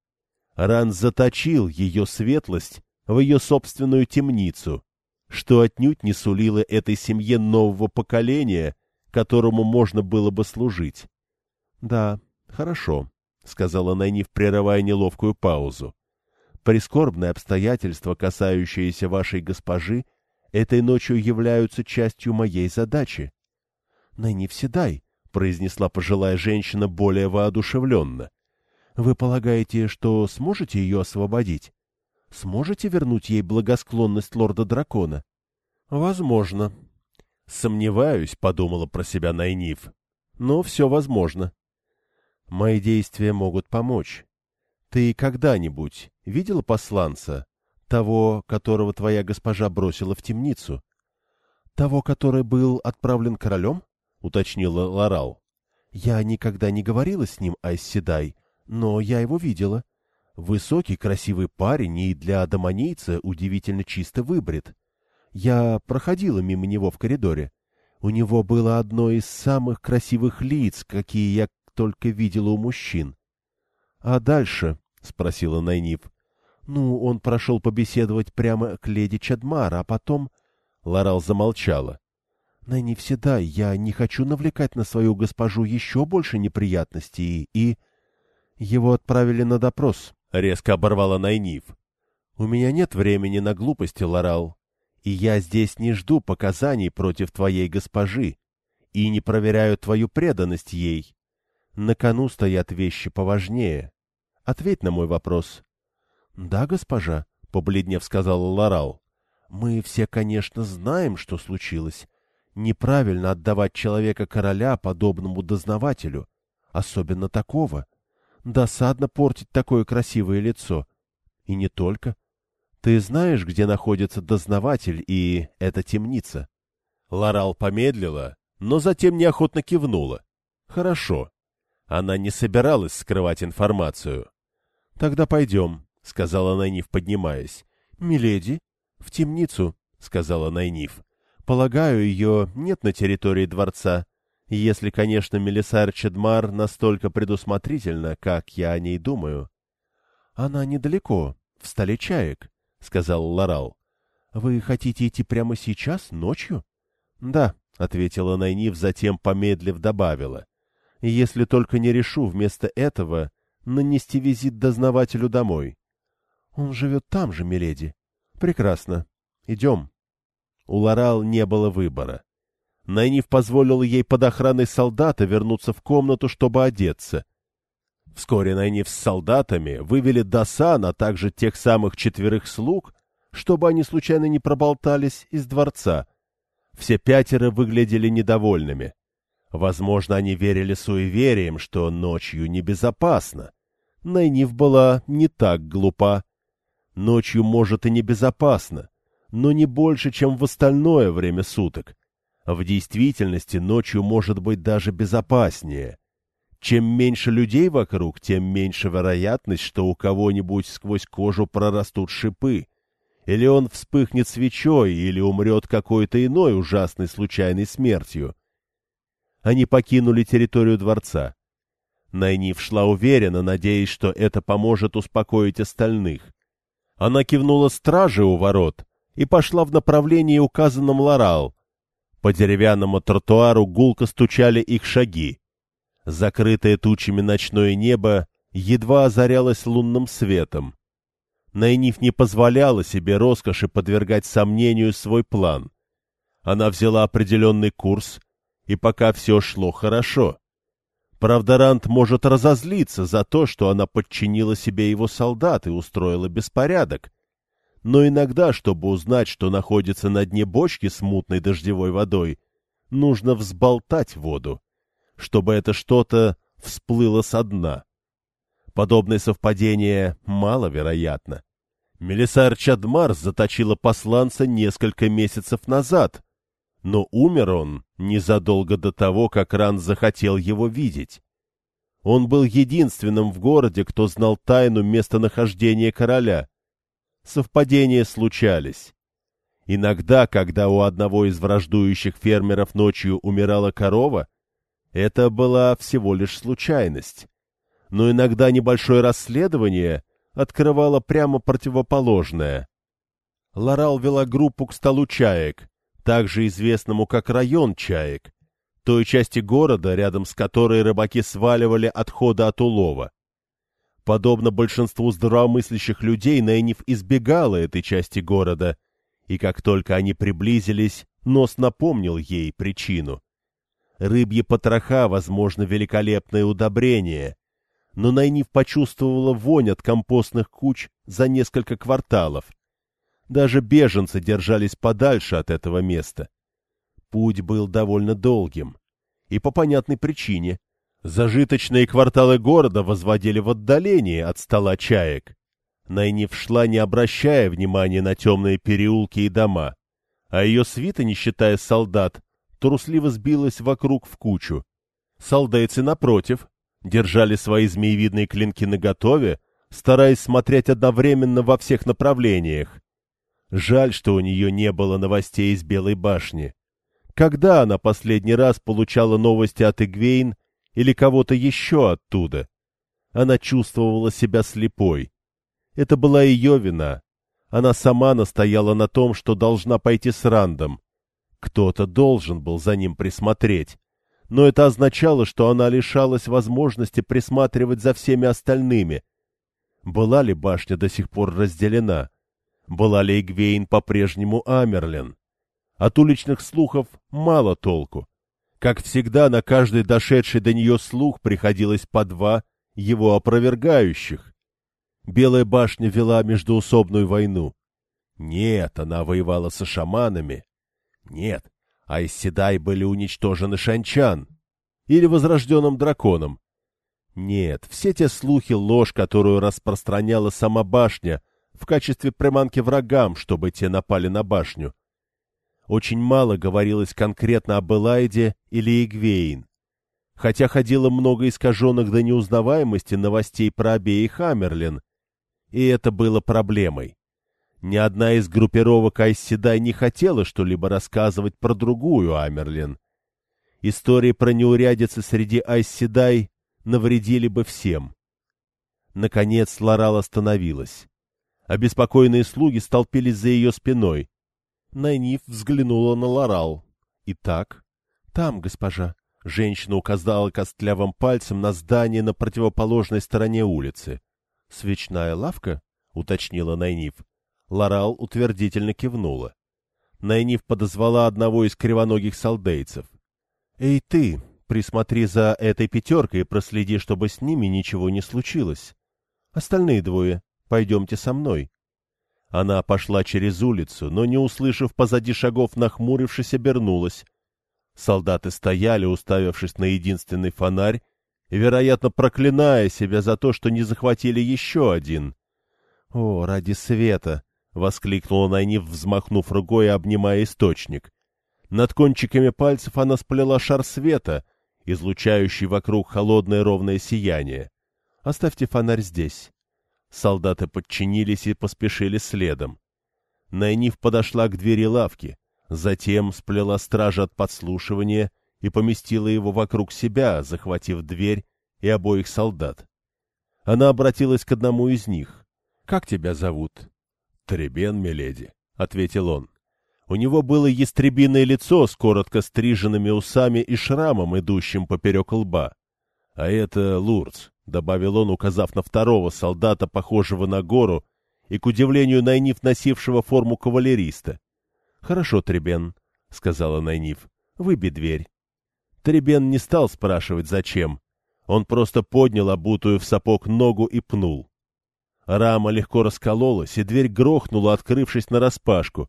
Ран заточил ее светлость в ее собственную темницу, что отнюдь не сулило этой семье нового поколения, которому можно было бы служить. — Да, хорошо, — сказала Найниф, прерывая неловкую паузу. — Прискорбные обстоятельства, касающиеся вашей госпожи, этой ночью являются частью моей задачи. — Найниф Седай, — произнесла пожилая женщина более воодушевленно. — Вы полагаете, что сможете ее освободить? Сможете вернуть ей благосклонность лорда-дракона? — Возможно. — Сомневаюсь, — подумала про себя Найниф. — Но все возможно. Мои действия могут помочь. Ты когда-нибудь видела посланца, того, которого твоя госпожа бросила в темницу? — Того, который был отправлен королем? — уточнила Лорал. — Я никогда не говорила с ним, Айсседай, но я его видела. — Высокий, красивый парень и для адаманийца удивительно чисто выбрит. Я проходила мимо него в коридоре. У него было одно из самых красивых лиц, какие я только видела у мужчин. — А дальше? — спросила Найниф. — Ну, он прошел побеседовать прямо к леди Чадмар, а потом... Лорал замолчала. — Найниф Седай, я не хочу навлекать на свою госпожу еще больше неприятностей, и... Его отправили на допрос, — резко оборвала Найниф. — У меня нет времени на глупости, Лорал, и я здесь не жду показаний против твоей госпожи и не проверяю твою преданность ей. На кону стоят вещи поважнее. Ответь на мой вопрос. — Да, госпожа, — побледнев сказала Лорал. — Мы все, конечно, знаем, что случилось. Неправильно отдавать человека короля подобному дознавателю, особенно такого. — Досадно портить такое красивое лицо. И не только. Ты знаешь, где находится дознаватель и эта темница? Лорал помедлила, но затем неохотно кивнула. Хорошо. Она не собиралась скрывать информацию. Тогда пойдем, — сказала Найниф, поднимаясь. — Миледи? — В темницу, — сказала Найниф. — Полагаю, ее нет на территории дворца. Если, конечно, Мелисар Чедмар настолько предусмотрительна, как я о ней думаю. — Она недалеко, в столе чаек, — сказал Лорал. — Вы хотите идти прямо сейчас, ночью? — Да, — ответила Найниф, затем, помедлив, добавила. — Если только не решу вместо этого нанести визит дознавателю домой. — Он живет там же, миледи. — Прекрасно. Идем. У Лорал не было выбора. Найниф позволил ей под охраной солдата вернуться в комнату, чтобы одеться. Вскоре Найниф с солдатами вывели Дасан, а также тех самых четверых слуг, чтобы они случайно не проболтались из дворца. Все пятеро выглядели недовольными. Возможно, они верили суевериям, что ночью небезопасно. Найниф была не так глупа. Ночью, может, и небезопасно, но не больше, чем в остальное время суток. В действительности ночью может быть даже безопаснее. Чем меньше людей вокруг, тем меньше вероятность, что у кого-нибудь сквозь кожу прорастут шипы. Или он вспыхнет свечой, или умрет какой-то иной ужасной случайной смертью. Они покинули территорию дворца. Найниф шла уверенно, надеясь, что это поможет успокоить остальных. Она кивнула страже у ворот и пошла в направлении, указанном Лорал, по деревянному тротуару гулко стучали их шаги. Закрытое тучами ночное небо едва озарялось лунным светом. Найниф не позволяла себе роскоши подвергать сомнению свой план. Она взяла определенный курс, и пока все шло хорошо. Правда, Рант может разозлиться за то, что она подчинила себе его солдат и устроила беспорядок. Но иногда, чтобы узнать, что находится на дне бочки с мутной дождевой водой, нужно взболтать воду чтобы это что-то всплыло со дна. Подобное совпадение маловероятно. Мелисар Чадмар заточила посланца несколько месяцев назад, но умер он незадолго до того, как Ран захотел его видеть. Он был единственным в городе, кто знал тайну местонахождения короля. Совпадения случались. Иногда, когда у одного из враждующих фермеров ночью умирала корова, это была всего лишь случайность. Но иногда небольшое расследование открывало прямо противоположное. Лорал вела группу к столу чаек, также известному как район чаек, той части города, рядом с которой рыбаки сваливали отходы от улова. Подобно большинству здравомыслящих людей, Найниф избегала этой части города, и как только они приблизились, нос напомнил ей причину. Рыбьи потроха, возможно, великолепное удобрение, но Найниф почувствовала вонь от компостных куч за несколько кварталов. Даже беженцы держались подальше от этого места. Путь был довольно долгим. И по понятной причине. Зажиточные кварталы города возводили в отдалении от стола чаек. Найниф шла, не обращая внимания на темные переулки и дома, а ее свита, не считая солдат, трусливо сбилась вокруг в кучу. Солдайцы, напротив, держали свои змеевидные клинки наготове, стараясь смотреть одновременно во всех направлениях. Жаль, что у нее не было новостей из Белой башни. Когда она последний раз получала новости от Игвейн или кого-то еще оттуда? Она чувствовала себя слепой. Это была ее вина. Она сама настояла на том, что должна пойти с Рандом. Кто-то должен был за ним присмотреть. Но это означало, что она лишалась возможности присматривать за всеми остальными. Была ли башня до сих пор разделена? Была ли Игвейн по-прежнему Амерлин? От уличных слухов мало толку. Как всегда, на каждый дошедший до нее слух приходилось по два его опровергающих. Белая башня вела междуусобную войну. Нет, она воевала со шаманами, нет, Айсседай были уничтожены Шанчан или возрожденным драконом. Нет, все те слухи — ложь, которую распространяла сама башня в качестве приманки врагам, чтобы те напали на башню. Очень мало говорилось конкретно об Элайде или Игвейн. Хотя ходило много искаженных до неузнаваемости новостей про обеих Амерлин, и это было проблемой. Ни одна из группировок Айсседай не хотела что-либо рассказывать про другую Амерлин. Истории про неурядицы среди Айсседай навредили бы всем. Наконец Лорал остановилась. Обеспокоенные слуги столпились за ее спиной. Найниф взглянула на Лорал. «Итак, там, госпожа». Женщина указала костлявым пальцем на здание на противоположной стороне улицы. «Свечная лавка?» — уточнила Найниф. Лорал утвердительно кивнула. Найниф подозвала одного из кривоногих солдейцев. — Эй ты, присмотри за этой пятеркой и проследи, чтобы с ними ничего не случилось. Остальные двое, пойдемте со мной. Она пошла через улицу, но, не услышав позади шагов, нахмурившись, обернулась. Солдаты стояли, уставившись на единственный фонарь, вероятно, проклиная себя за то, что не захватили еще один. О, ради света! — воскликнула Найниф, взмахнув рукой и обнимая источник. Над кончиками пальцев она сплела шар света, излучающий вокруг холодное ровное сияние. «Оставьте фонарь здесь». Солдаты подчинились и поспешили следом. Найниф подошла к двери лавки, затем сплела стража от подслушивания и поместила его вокруг себя, захватив дверь и обоих солдат. Она обратилась к одному из них. «Как тебя зовут?» «Требен, миледи», — ответил он. У него было ястребиное лицо с коротко стриженными усами и шрамом, идущим поперек лба. А это Лурц, — добавил он, указав на второго солдата, похожего на гору, и, к удивлению Найниф, носившего форму кавалериста. — Хорошо, Требен, — сказала Найниф, — выбей дверь. Требен не стал спрашивать, зачем. Он просто поднял обутую в сапог ногу и пнул. Рама легко раскололась, и дверь грохнула, открывшись нараспашку.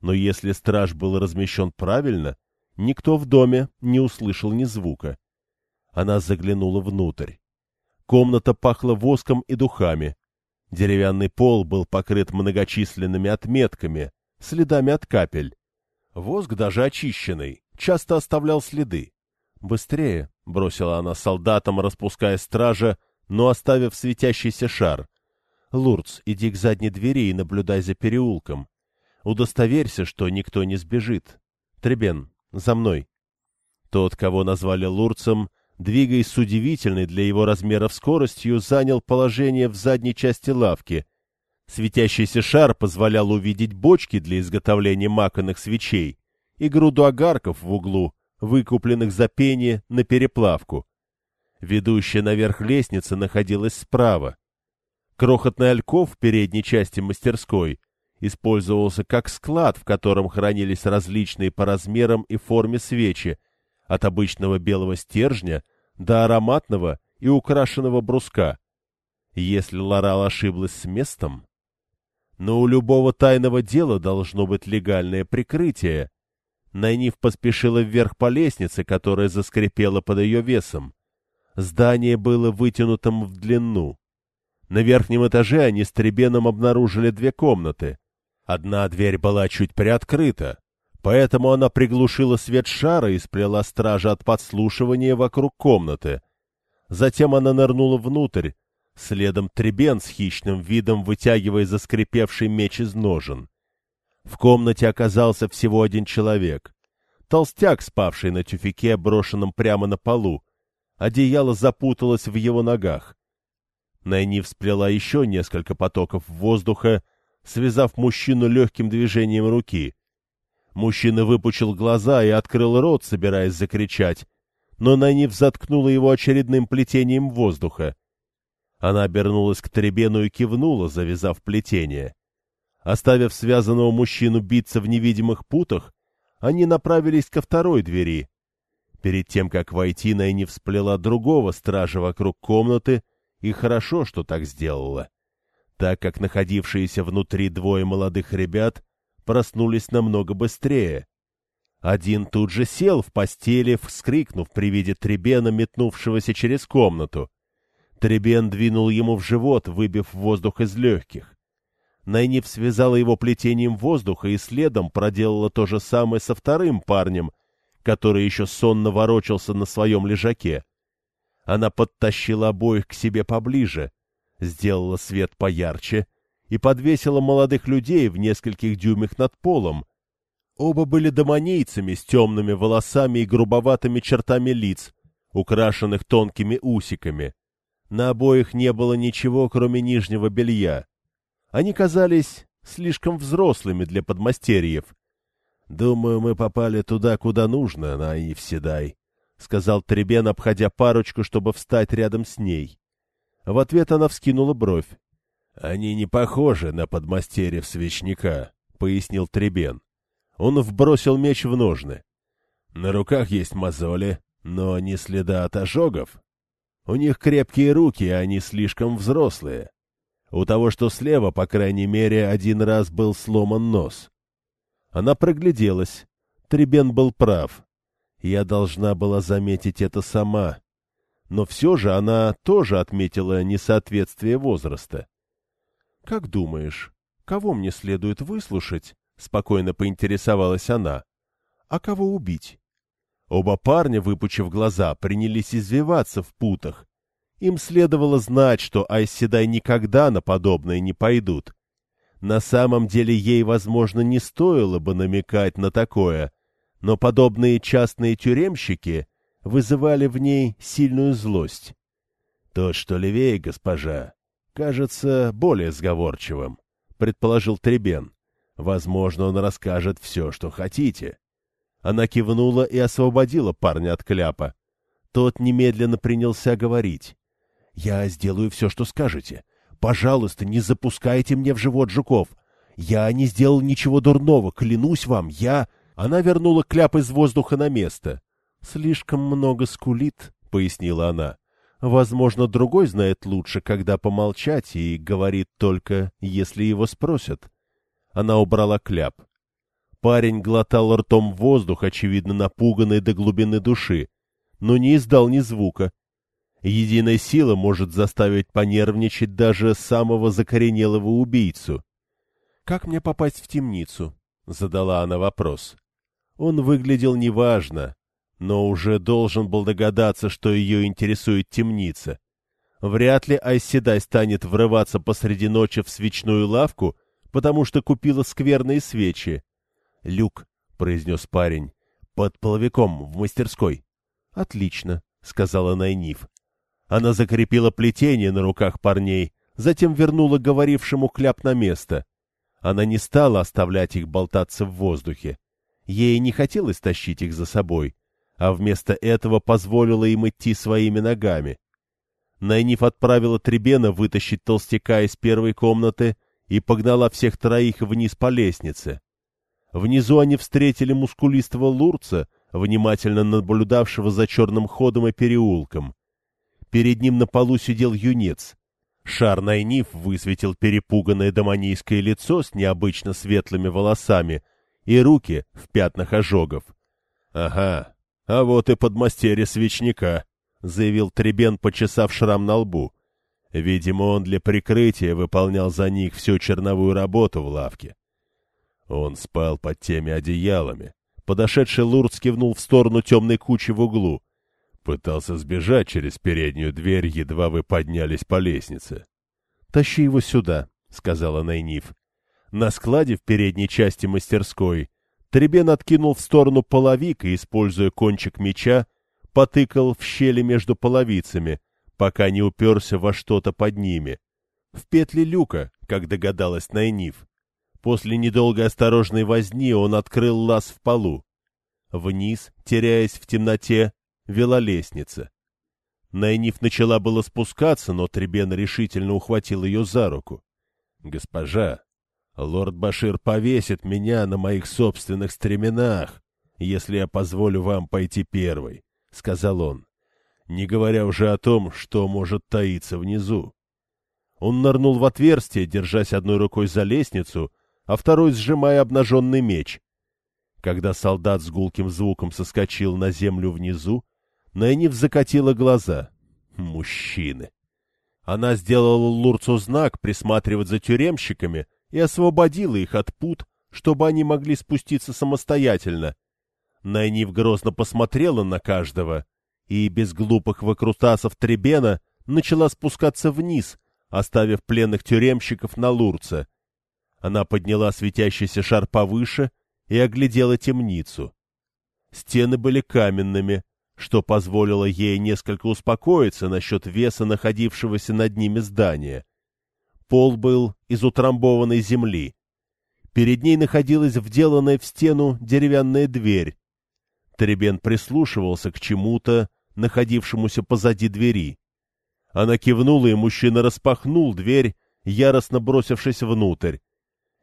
Но если страж был размещен правильно, никто в доме не услышал ни звука. Она заглянула внутрь. Комната пахла воском и духами. Деревянный пол был покрыт многочисленными отметками, следами от капель. Воск, даже очищенный, часто оставлял следы. «Быстрее!» — бросила она солдатам, распуская стража, но оставив светящийся шар. «Лурц, иди к задней двери и наблюдай за переулком. Удостоверься, что никто не сбежит. Требен, за мной!» Тот, кого назвали Лурцем, двигаясь с удивительной для его размеров скоростью, занял положение в задней части лавки. Светящийся шар позволял увидеть бочки для изготовления маканых свечей и груду огарков в углу, выкупленных за пение на переплавку. Ведущая наверх лестница находилась справа. Крохотный альков в передней части мастерской использовался как склад, в котором хранились различные по размерам и форме свечи, от обычного белого стержня до ароматного и украшенного бруска. Если Лорал ошиблась с местом... Но у любого тайного дела должно быть легальное прикрытие. Найниф поспешила вверх по лестнице, которая заскрипела под ее весом. Здание было вытянутым в длину. На верхнем этаже они с Требеном обнаружили две комнаты. Одна дверь была чуть приоткрыта, Поэтому она приглушила свет шара и сплела стража от подслушивания вокруг комнаты. Затем она нырнула внутрь, следом Требен с хищным видом вытягивая заскрипевший меч из ножен. В комнате оказался всего один человек. Толстяк, спавший на тюфике, брошенном прямо на полу. Одеяло запуталось в его ногах. Найни всплела еще несколько потоков воздуха, связав мужчину легким движением руки — Мужчина выпучил глаза и открыл рот, собираясь закричать, но Найниф заткнула его очередным плетением воздуха. Она обернулась к Требену и кивнула, завязав плетение. Оставив связанного мужчину биться в невидимых путах, они направились ко второй двери. Перед тем, как войти, Найниф всплела другого стража вокруг комнаты, и хорошо, что так сделала, так как находившиеся внутри двое молодых ребят проснулись намного быстрее. Один тут же сел в постели, вскрикнув при виде Требена, метнувшегося через комнату. Требен двинул ему в живот, выбив воздух из легких. Найниф связала его плетением воздуха и следом проделала то же самое со вторым парнем, который еще сонно ворочался на своем лежаке. Она подтащила обоих к себе поближе, сделала свет поярче и подвесила молодых людей в нескольких дюймах над полом. Оба были домонийцами с темными волосами и грубоватыми чертами лиц, украшенных тонкими усиками. На обоих не было ничего, кроме нижнего белья. Они казались слишком взрослыми для подмастерьев. — Думаю, мы попали туда, куда нужно, Наив Седай, — сказал Требен, обходя парочку, чтобы встать рядом с ней. В ответ она вскинула бровь. «Они не похожи на подмастерьев свечника», — пояснил Требен. Он вбросил меч в ножны. «На руках есть мозоли, но не следа от ожогов. У них крепкие руки, а они слишком взрослые. У того, что слева, по крайней мере, один раз был сломан нос». Она прогляделась. Требен был прав. Я должна была заметить это сама. Но все же она тоже отметила несоответствие возраста. «Как думаешь, кого мне следует выслушать?» — спокойно поинтересовалась она. «А кого убить?» Оба парня, выпучив глаза, принялись извиваться в путах. Им следовало знать, что Айседай никогда на подобное не пойдут. На самом деле ей, возможно, не стоило бы намекать на такое, но подобные частные тюремщики вызывали в ней сильную злость. — Тот, что левее, госпожа, кажется более сговорчивым, — предположил Требен. Возможно, он расскажет все, что хотите. Она кивнула и освободила парня от кляпа. Тот немедленно принялся говорить. «Я сделаю все, что скажете. Пожалуйста, не запускайте мне в живот жуков. Я не сделал ничего дурного, клянусь вам, я...» Она вернула кляп из воздуха на место. «Слишком много скулит», — пояснила она. «Возможно, другой знает лучше, когда помолчать, и говорит только, если его спросят». Она убрала кляп. Парень глотал ртом воздух, очевидно напуганный до глубины души, но не издал ни звука. Единая сила может заставить понервничать даже самого закоренелого убийцу. «Как мне попасть в темницу?» — задала она вопрос. Он выглядел неважно, но уже должен был догадаться, что ее интересует темница. Вряд ли Айседай станет врываться посреди ночи в свечную лавку, потому что купила скверные свечи. «Люк», — произнес парень, — «под половиком в мастерской». «Отлично», — сказала Найниф. Она закрепила плетение на руках парней, затем вернула говорившему кляп на место. Она не стала оставлять их болтаться в воздухе. Ей не хотелось тащить их за собой, а вместо этого позволила им идти своими ногами. Найниф отправила Требена вытащить толстяка из первой комнаты и погнала всех троих вниз по лестнице. Внизу они встретили мускулистого лурца, внимательно наблюдавшего за черным ходом и переулком. Перед ним на полу сидел юнец. Шар Найниф высветил перепуганное домонийское лицо с необычно светлыми волосами и руки в пятнах ожогов. — Ага, а вот и подмастерье свечника, — заявил Требен, почесав шрам на лбу. Видимо, он для прикрытия выполнял за них всю черновую работу в лавке. Он спал под теми одеялами. Подошедший Лурд кивнул в сторону темной кучи в углу. Пытался сбежать через переднюю дверь, едва вы поднялись по лестнице. — Тащи его сюда, — сказала Найниф. На складе в передней части мастерской Требен откинул в сторону половик и, используя кончик меча, потыкал в щели между половицами, пока не уперся во что-то под ними. В петли люка, как догадалась Найниф. После недолгой осторожной возни он открыл лаз в полу. Вниз, теряясь в темноте, вела лестница. Найниф начала было спускаться, но Требен решительно ухватил ее за руку. — Госпожа, Лорд Башир повесит меня на моих собственных стременах, если я позволю вам пойти первой, — сказал он, не говоря уже о том, что может таиться внизу. Он нырнул в отверстие, держась одной рукой за лестницу, а второй сжимая обнаженный меч. Когда солдат с гулким звуком соскочил на землю внизу, Найниф закатила глаза. Мужчины! Она сделала Лурцу знак присматривать за тюремщиками, и освободила их от пут, чтобы они могли спуститься самостоятельно. Найниф грозно посмотрела на каждого и без глупых выкрутасов Требена начала спускаться вниз, оставив пленных тюремщиков на Лурце. Она подняла светящийся шар повыше и оглядела темницу. Стены были каменными, что позволило ей несколько успокоиться насчет веса находившегося над ними здания. Пол был из утрамбованной земли. Перед ней находилась вделанная в стену деревянная дверь. Требен прислушивался к чему-то, находившемуся позади двери. Она кивнула, и мужчина распахнул дверь, яростно бросившись внутрь.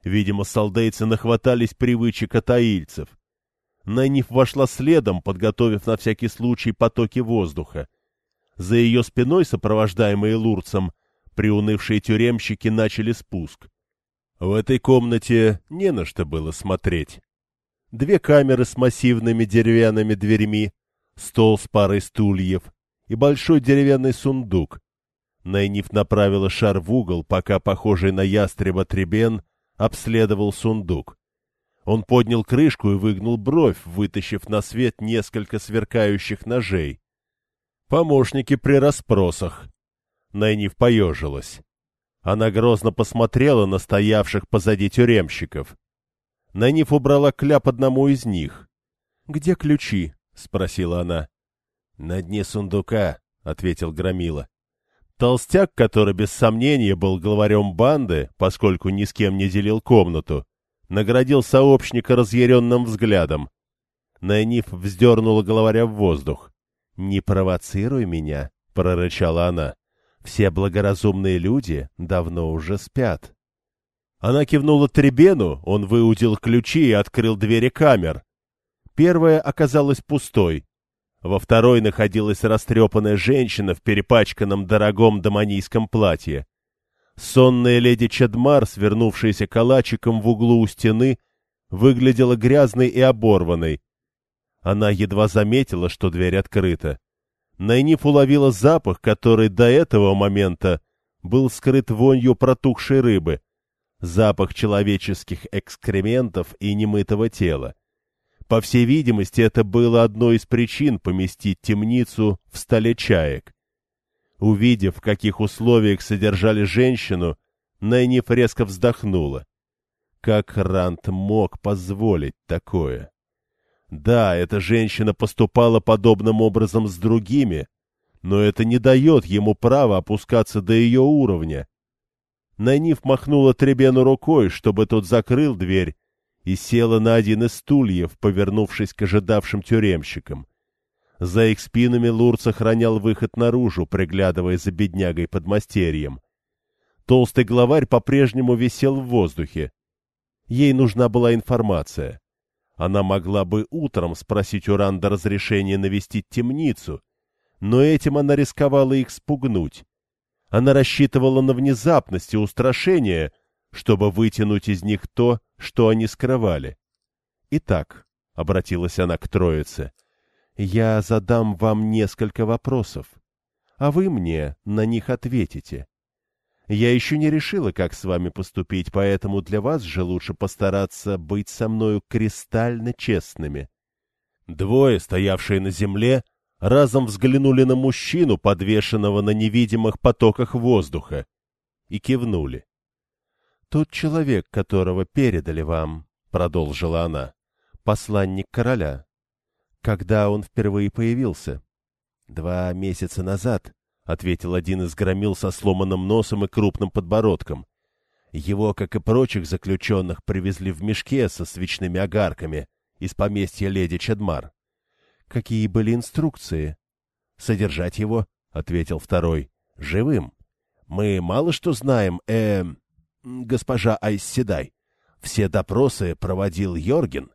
Видимо, солдейцы нахватались привычек атаильцев. Найниф вошла следом, подготовив на всякий случай потоки воздуха. За ее спиной, сопровождаемые лурцем, приунывшие тюремщики начали спуск. В этой комнате не на что было смотреть. Две камеры с массивными деревянными дверьми, стол с парой стульев и большой деревянный сундук. Найниф направила шар в угол, пока похожий на ястреба Требен обследовал сундук. Он поднял крышку и выгнул бровь, вытащив на свет несколько сверкающих ножей. Помощники при расспросах. Найниф поежилась. Она грозно посмотрела на стоявших позади тюремщиков. Найниф убрала кляп одному из них. — Где ключи? — спросила она. — На дне сундука, — ответил Громила. Толстяк, который без сомнения был главарем банды, поскольку ни с кем не делил комнату, наградил сообщника разъяренным взглядом. Найниф вздернула главаря в воздух. «Не провоцируй меня», — прорычала она. «Все благоразумные люди давно уже спят». Она кивнула Требену, он выудил ключи и открыл двери камер. Первая оказалась пустой. Во второй находилась растрепанная женщина в перепачканном дорогом доманийском платье. Сонная леди Чадмар, свернувшаяся калачиком в углу у стены, выглядела грязной и оборванной. Она едва заметила, что дверь открыта. Найниф уловила запах, который до этого момента был скрыт вонью протухшей рыбы, запах человеческих экскрементов и немытого тела. По всей видимости, это было одной из причин поместить темницу в столе чаек. Увидев, в каких условиях содержали женщину, Найниф резко вздохнула. Как Рант мог позволить такое? Да, эта женщина поступала подобным образом с другими, но это не дает ему права опускаться до ее уровня. Найниф махнула Требену рукой, чтобы тот закрыл дверь, и села на один из стульев, повернувшись к ожидавшим тюремщикам. За их спинами Лур сохранял выход наружу, приглядывая за беднягой под мастерьем. Толстый главарь по-прежнему висел в воздухе. Ей нужна была информация. Она могла бы утром спросить у Ранда разрешение навестить темницу, но этим она рисковала их спугнуть. Она рассчитывала на внезапность и устрашение, чтобы вытянуть из них то, что они скрывали. «Итак», — обратилась она к троице, — «я задам вам несколько вопросов, а вы мне на них ответите. Я еще не решила, как с вами поступить, поэтому для вас же лучше постараться быть со мною кристально честными». Двое, стоявшие на земле, разом взглянули на мужчину, подвешенного на невидимых потоках воздуха, и кивнули. «Тот человек, которого передали вам», — продолжила она, — «посланник короля. Когда он впервые появился?» «Два месяца назад», — ответил один из громил со сломанным носом и крупным подбородком. Его, как и прочих заключенных, привезли в мешке со свечными огарками из поместья леди Чедмар. «Какие были инструкции?» «Содержать его», — ответил второй, — «живым. Мы мало что знаем, э госпожа Айсседай. Все допросы проводил Йорген.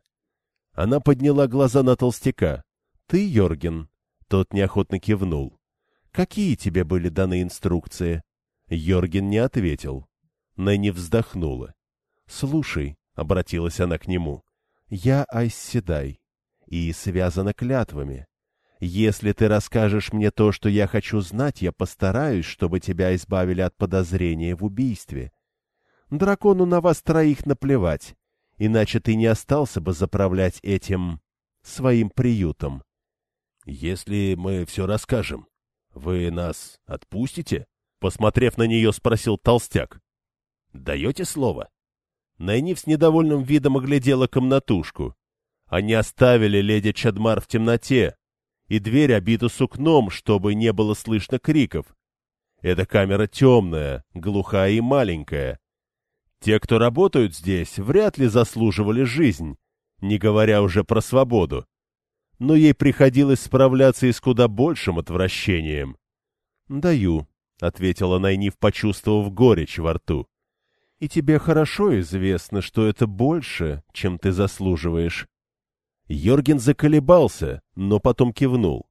Она подняла глаза на толстяка. «Ты, Йорген?» Тот неохотно кивнул. «Какие тебе были даны инструкции?» Йорген не ответил. Нэнни вздохнула. «Слушай», — обратилась она к нему, — «я Айсседай и связана клятвами. Если ты расскажешь мне то, что я хочу знать, я постараюсь, чтобы тебя избавили от подозрения в убийстве. Дракону на вас троих наплевать, иначе ты не остался бы заправлять этим своим приютом. — Если мы все расскажем, вы нас отпустите? — посмотрев на нее, спросил толстяк. — Даете слово? Найниф с недовольным видом оглядела комнатушку. Они оставили леди Чадмар в темноте, и дверь обита сукном, чтобы не было слышно криков. Эта камера темная, глухая и маленькая. Те, кто работают здесь, вряд ли заслуживали жизнь, не говоря уже про свободу. Но ей приходилось справляться и с куда большим отвращением. «Даю», — ответила Найниф, почувствовав горечь во рту. «И тебе хорошо известно, что это больше, чем ты заслуживаешь». Йорген заколебался, но потом кивнул.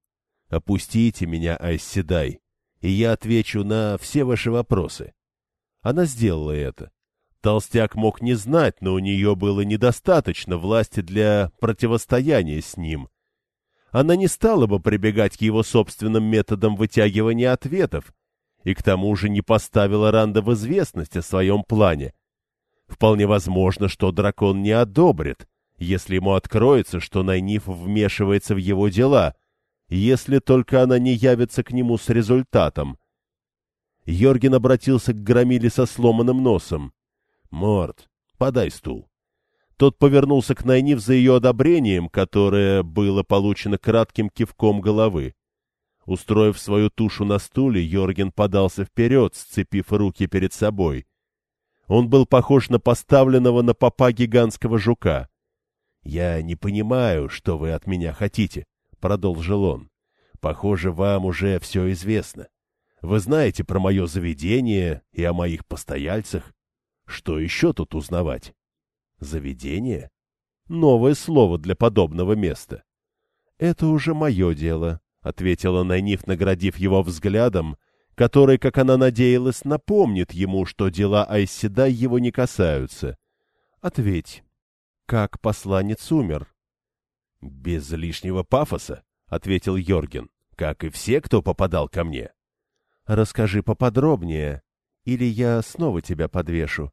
«Опустите меня, Айсседай, и я отвечу на все ваши вопросы». Она сделала это. Толстяк мог не знать, но у нее было недостаточно власти для противостояния с ним. Она не стала бы прибегать к его собственным методам вытягивания ответов, и к тому же не поставила Ранда в известность о своем плане. Вполне возможно, что дракон не одобрит, если ему откроется, что Найниф вмешивается в его дела, если только она не явится к нему с результатом. Йорген обратился к Громиле со сломанным носом. Морд, подай стул. Тот повернулся к Найниф за ее одобрением, которое было получено кратким кивком головы. Устроив свою тушу на стуле, Йорген подался вперед, сцепив руки перед собой. Он был похож на поставленного на попа гигантского жука. — Я не понимаю, что вы от меня хотите, — продолжил он. — Похоже, вам уже все известно. Вы знаете про мое заведение и о моих постояльцах. Что еще тут узнавать? Заведение? Новое слово для подобного места. Это уже мое дело, — ответила Найниф, наградив его взглядом, который, как она надеялась, напомнит ему, что дела Айседай его не касаются. Ответь, как посланец умер? — Без лишнего пафоса, — ответил Йорген, — как и все, кто попадал ко мне. — Расскажи поподробнее, или я снова тебя подвешу.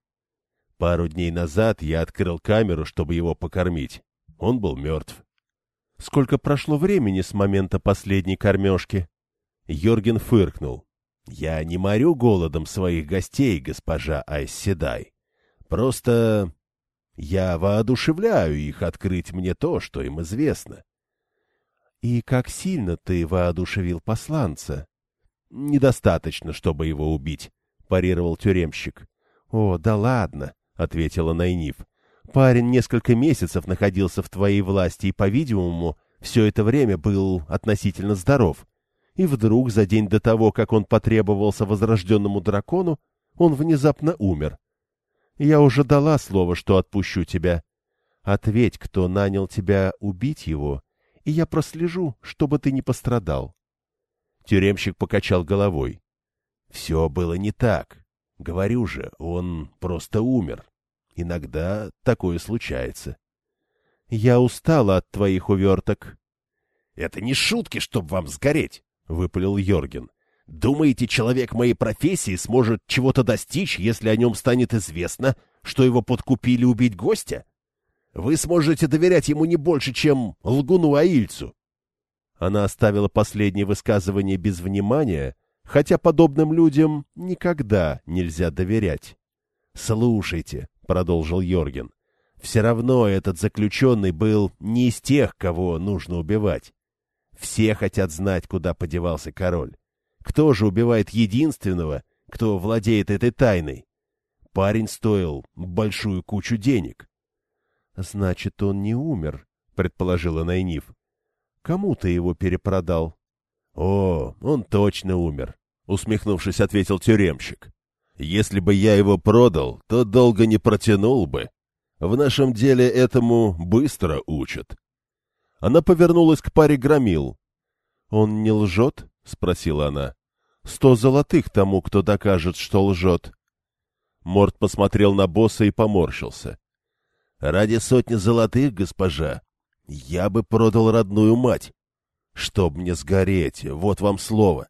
Пару дней назад я открыл камеру, чтобы его покормить. Он был мертв. — Сколько прошло времени с момента последней кормежки? Йорген фыркнул. — Я не морю голодом своих гостей, госпожа Айседай. Просто я воодушевляю их открыть мне то, что им известно. — И как сильно ты воодушевил посланца? — Недостаточно, чтобы его убить, — парировал тюремщик. — О, да ладно, — ответила Найниф. — Парень несколько месяцев находился в твоей власти и, по-видимому, все это время был относительно здоров. И вдруг, за день до того, как он потребовался возрожденному дракону, он внезапно умер. Я уже дала слово, что отпущу тебя. Ответь, кто нанял тебя убить его, и я прослежу, чтобы ты не пострадал. Тюремщик покачал головой. Все было не так. Говорю же, он просто умер. Иногда такое случается. Я устала от твоих уверток. — Это не шутки, чтоб вам сгореть, — выпалил Йорген. Думаете, человек моей профессии сможет чего-то достичь, если о нем станет известно, что его подкупили убить гостя? Вы сможете доверять ему не больше, чем лгуну-аильцу. Она оставила последнее высказывание без внимания, хотя подобным людям никогда нельзя доверять. «Слушайте», — продолжил Йорген, — «все равно этот заключенный был не из тех, кого нужно убивать. Все хотят знать, куда подевался король. Кто же убивает единственного, кто владеет этой тайной? Парень стоил большую кучу денег. — Значит, он не умер, — предположила Найниф. — Кому ты его перепродал? — О, он точно умер, — усмехнувшись, ответил тюремщик. — Если бы я его продал, то долго не протянул бы. В нашем деле этому быстро учат. Она повернулась к паре громил. — Он не лжет? — спросила она. — Сто золотых тому, кто докажет, что лжет. Морд посмотрел на босса и поморщился. — Ради сотни золотых, госпожа, я бы продал родную мать. Чтоб мне сгореть, вот вам слово.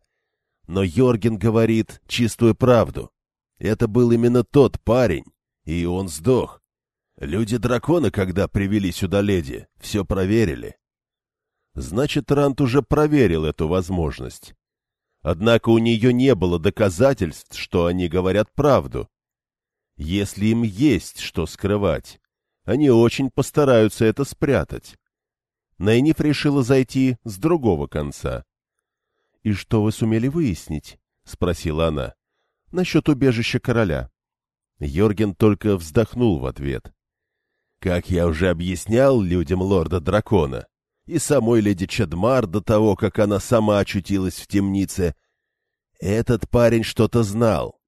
Но Йорген говорит чистую правду. Это был именно тот парень, и он сдох. Люди дракона, когда привели сюда леди, все проверили. Значит, Рант уже проверил эту возможность. Однако у нее не было доказательств, что они говорят правду. Если им есть что скрывать, они очень постараются это спрятать. Найниф решила зайти с другого конца. — И что вы сумели выяснить? — спросила она. — Насчет убежища короля. Йорген только вздохнул в ответ. — Как я уже объяснял людям лорда-дракона, и самой леди Чадмар до того, как она сама очутилась в темнице. Этот парень что-то знал,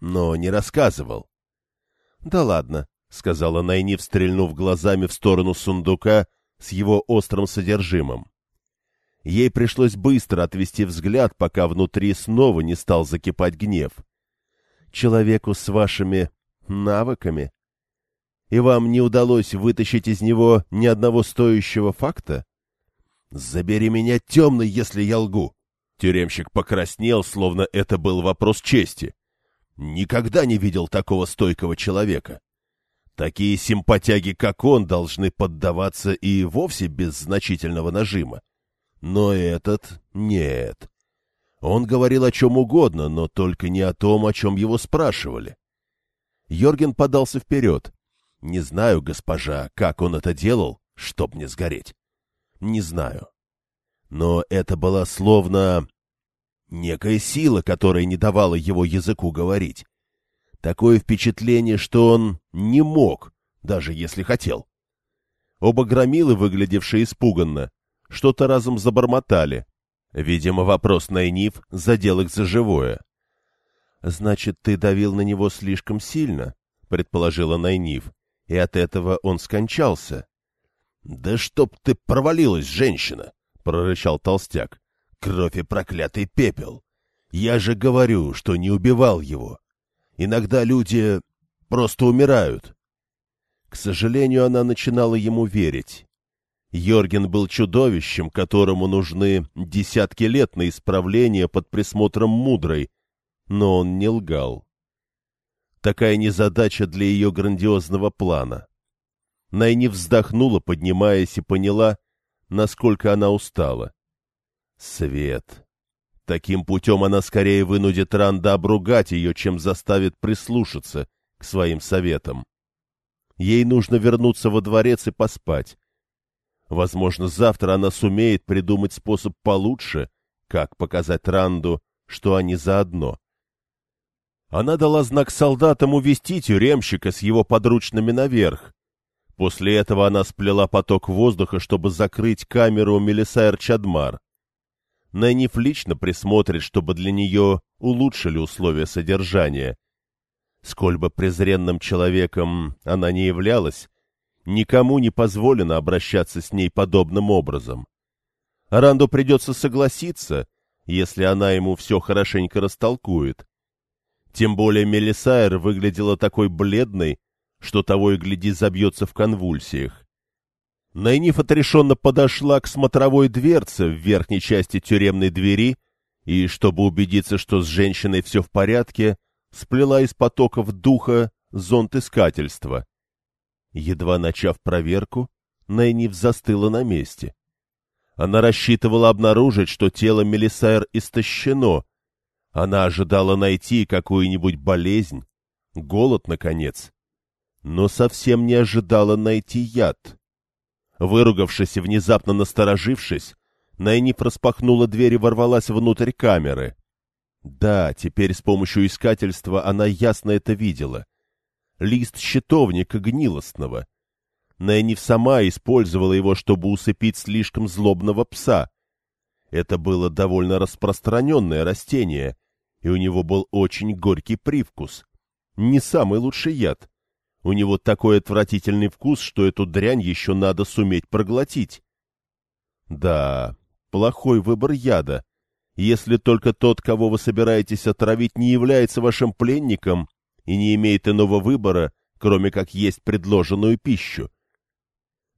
но не рассказывал. — Да ладно, — сказала Найниф, стрельнув глазами в сторону сундука с его острым содержимым. Ей пришлось быстро отвести взгляд, пока внутри снова не стал закипать гнев. Человеку с вашими навыками? И вам не удалось вытащить из него ни одного стоящего факта? «Забери меня, темный, если я лгу!» Тюремщик покраснел, словно это был вопрос чести. Никогда не видел такого стойкого человека. Такие симпатяги, как он, должны поддаваться и вовсе без значительного нажима. Но этот нет. Он говорил о чем угодно, но только не о том, о чем его спрашивали. Йорген подался вперед. «Не знаю, госпожа, как он это делал, чтоб не сгореть не знаю. Но это была словно некая сила, которая не давала его языку говорить. Такое впечатление, что он не мог, даже если хотел. Оба громилы, выглядевшие испуганно, что-то разом забормотали. Видимо, вопрос Найниф задел их за живое. «Значит, ты давил на него слишком сильно», — предположила Найниф, — «и от этого он скончался». «Да чтоб ты провалилась, женщина!» — прорычал толстяк. «Кровь и проклятый пепел! Я же говорю, что не убивал его. Иногда люди просто умирают». К сожалению, она начинала ему верить. Йорген был чудовищем, которому нужны десятки лет на исправление под присмотром мудрой, но он не лгал. Такая незадача для ее грандиозного плана. Найни вздохнула, поднимаясь, и поняла, насколько она устала. Свет. Таким путем она скорее вынудит Ранда обругать ее, чем заставит прислушаться к своим советам. Ей нужно вернуться во дворец и поспать. Возможно, завтра она сумеет придумать способ получше, как показать Ранду, что они заодно. Она дала знак солдатам увести тюремщика с его подручными наверх, После этого она сплела поток воздуха, чтобы закрыть камеру Мелисайр Чадмар. Найниф лично присмотрит, чтобы для нее улучшили условия содержания. Сколь бы презренным человеком она не являлась, никому не позволено обращаться с ней подобным образом. Аранду придется согласиться, если она ему все хорошенько растолкует. Тем более Мелисайр выглядела такой бледной, что того и гляди забьется в конвульсиях. Найниф отрешенно подошла к смотровой дверце в верхней части тюремной двери и, чтобы убедиться, что с женщиной все в порядке, сплела из потоков духа зонт искательства. Едва начав проверку, Найниф застыла на месте. Она рассчитывала обнаружить, что тело Мелисайр истощено. Она ожидала найти какую-нибудь болезнь, голод, наконец но совсем не ожидала найти яд. Выругавшись и внезапно насторожившись, Найниф распахнула дверь и ворвалась внутрь камеры. Да, теперь с помощью искательства она ясно это видела. Лист щитовника гнилостного. Найниф сама использовала его, чтобы усыпить слишком злобного пса. Это было довольно распространенное растение, и у него был очень горький привкус. Не самый лучший яд, у него такой отвратительный вкус, что эту дрянь еще надо суметь проглотить. Да, плохой выбор яда. Если только тот, кого вы собираетесь отравить, не является вашим пленником и не имеет иного выбора, кроме как есть предложенную пищу.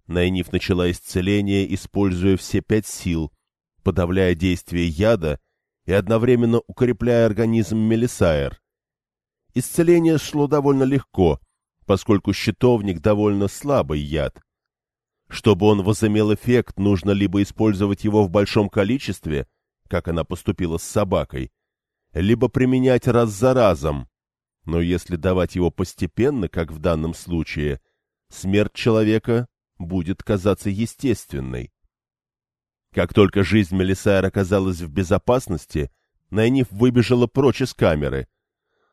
Найниф начала исцеление, используя все пять сил, подавляя действие яда и одновременно укрепляя организм Мелисайр. Исцеление шло довольно легко, поскольку щитовник довольно слабый яд. Чтобы он возымел эффект, нужно либо использовать его в большом количестве, как она поступила с собакой, либо применять раз за разом. Но если давать его постепенно, как в данном случае, смерть человека будет казаться естественной. Как только жизнь Мелисайр оказалась в безопасности, Найниф выбежала прочь из камеры.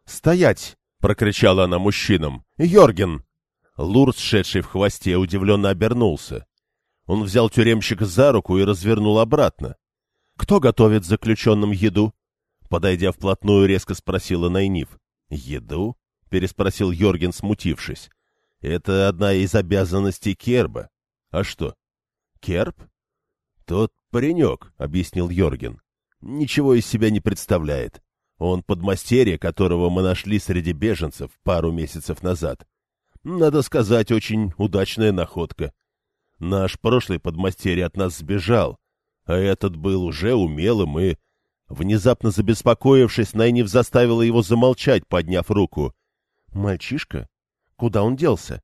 «Стоять!» Прокричала она мужчинам. «Йорген!» Лурд, шедший в хвосте, удивленно обернулся. Он взял тюремщика за руку и развернул обратно. «Кто готовит заключенным еду?» Подойдя вплотную, резко спросила Найниф. «Еду?» — переспросил Йорген, смутившись. «Это одна из обязанностей Керба. А что?» «Керб?» «Тот паренек», — объяснил Йорген. «Ничего из себя не представляет. Он подмастерье, которого мы нашли среди беженцев пару месяцев назад. Надо сказать, очень удачная находка. Наш прошлый подмастерье от нас сбежал, а этот был уже умелым и... Внезапно забеспокоившись, Найниф заставила его замолчать, подняв руку. «Мальчишка? Куда он делся?»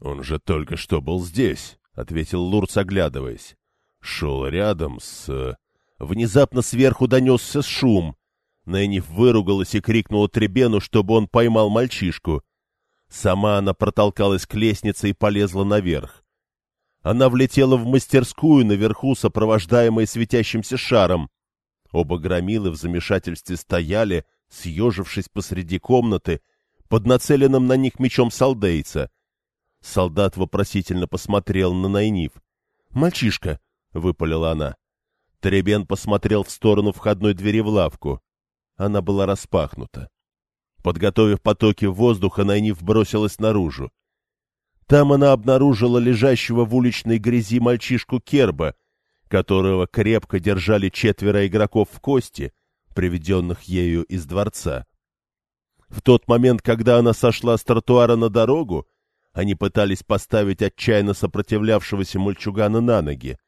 «Он же только что был здесь», — ответил Лурц, оглядываясь. «Шел рядом с...» Внезапно сверху донесся шум, Нэнниф выругалась и крикнула Требену, чтобы он поймал мальчишку. Сама она протолкалась к лестнице и полезла наверх. Она влетела в мастерскую наверху, сопровождаемой светящимся шаром. Оба громилы в замешательстве стояли, съежившись посреди комнаты, под нацеленным на них мечом солдейца. Солдат вопросительно посмотрел на Найниф. «Мальчишка!» — выпалила она. Требен посмотрел в сторону входной двери в лавку. Она была распахнута. Подготовив потоки воздуха, Найниф бросилась наружу. Там она обнаружила лежащего в уличной грязи мальчишку Керба, которого крепко держали четверо игроков в кости, приведенных ею из дворца. В тот момент, когда она сошла с тротуара на дорогу, они пытались поставить отчаянно сопротивлявшегося мальчугана на ноги.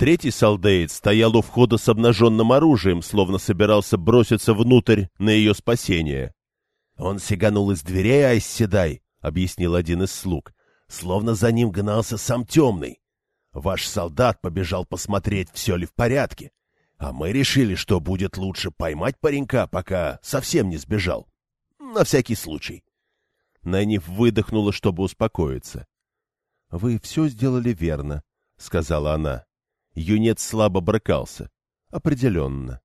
Третий солдеец стоял у входа с обнаженным оружием, словно собирался броситься внутрь на ее спасение. «Он сиганул из дверей, Айсседай», — объяснил один из слуг, — «словно за ним гнался сам темный. Ваш солдат побежал посмотреть, все ли в порядке, а мы решили, что будет лучше поймать паренька, пока совсем не сбежал. На всякий случай». Найниф выдохнула, чтобы успокоиться. — Вы все сделали верно, — сказала она. Юнец слабо брыкался. Определенно.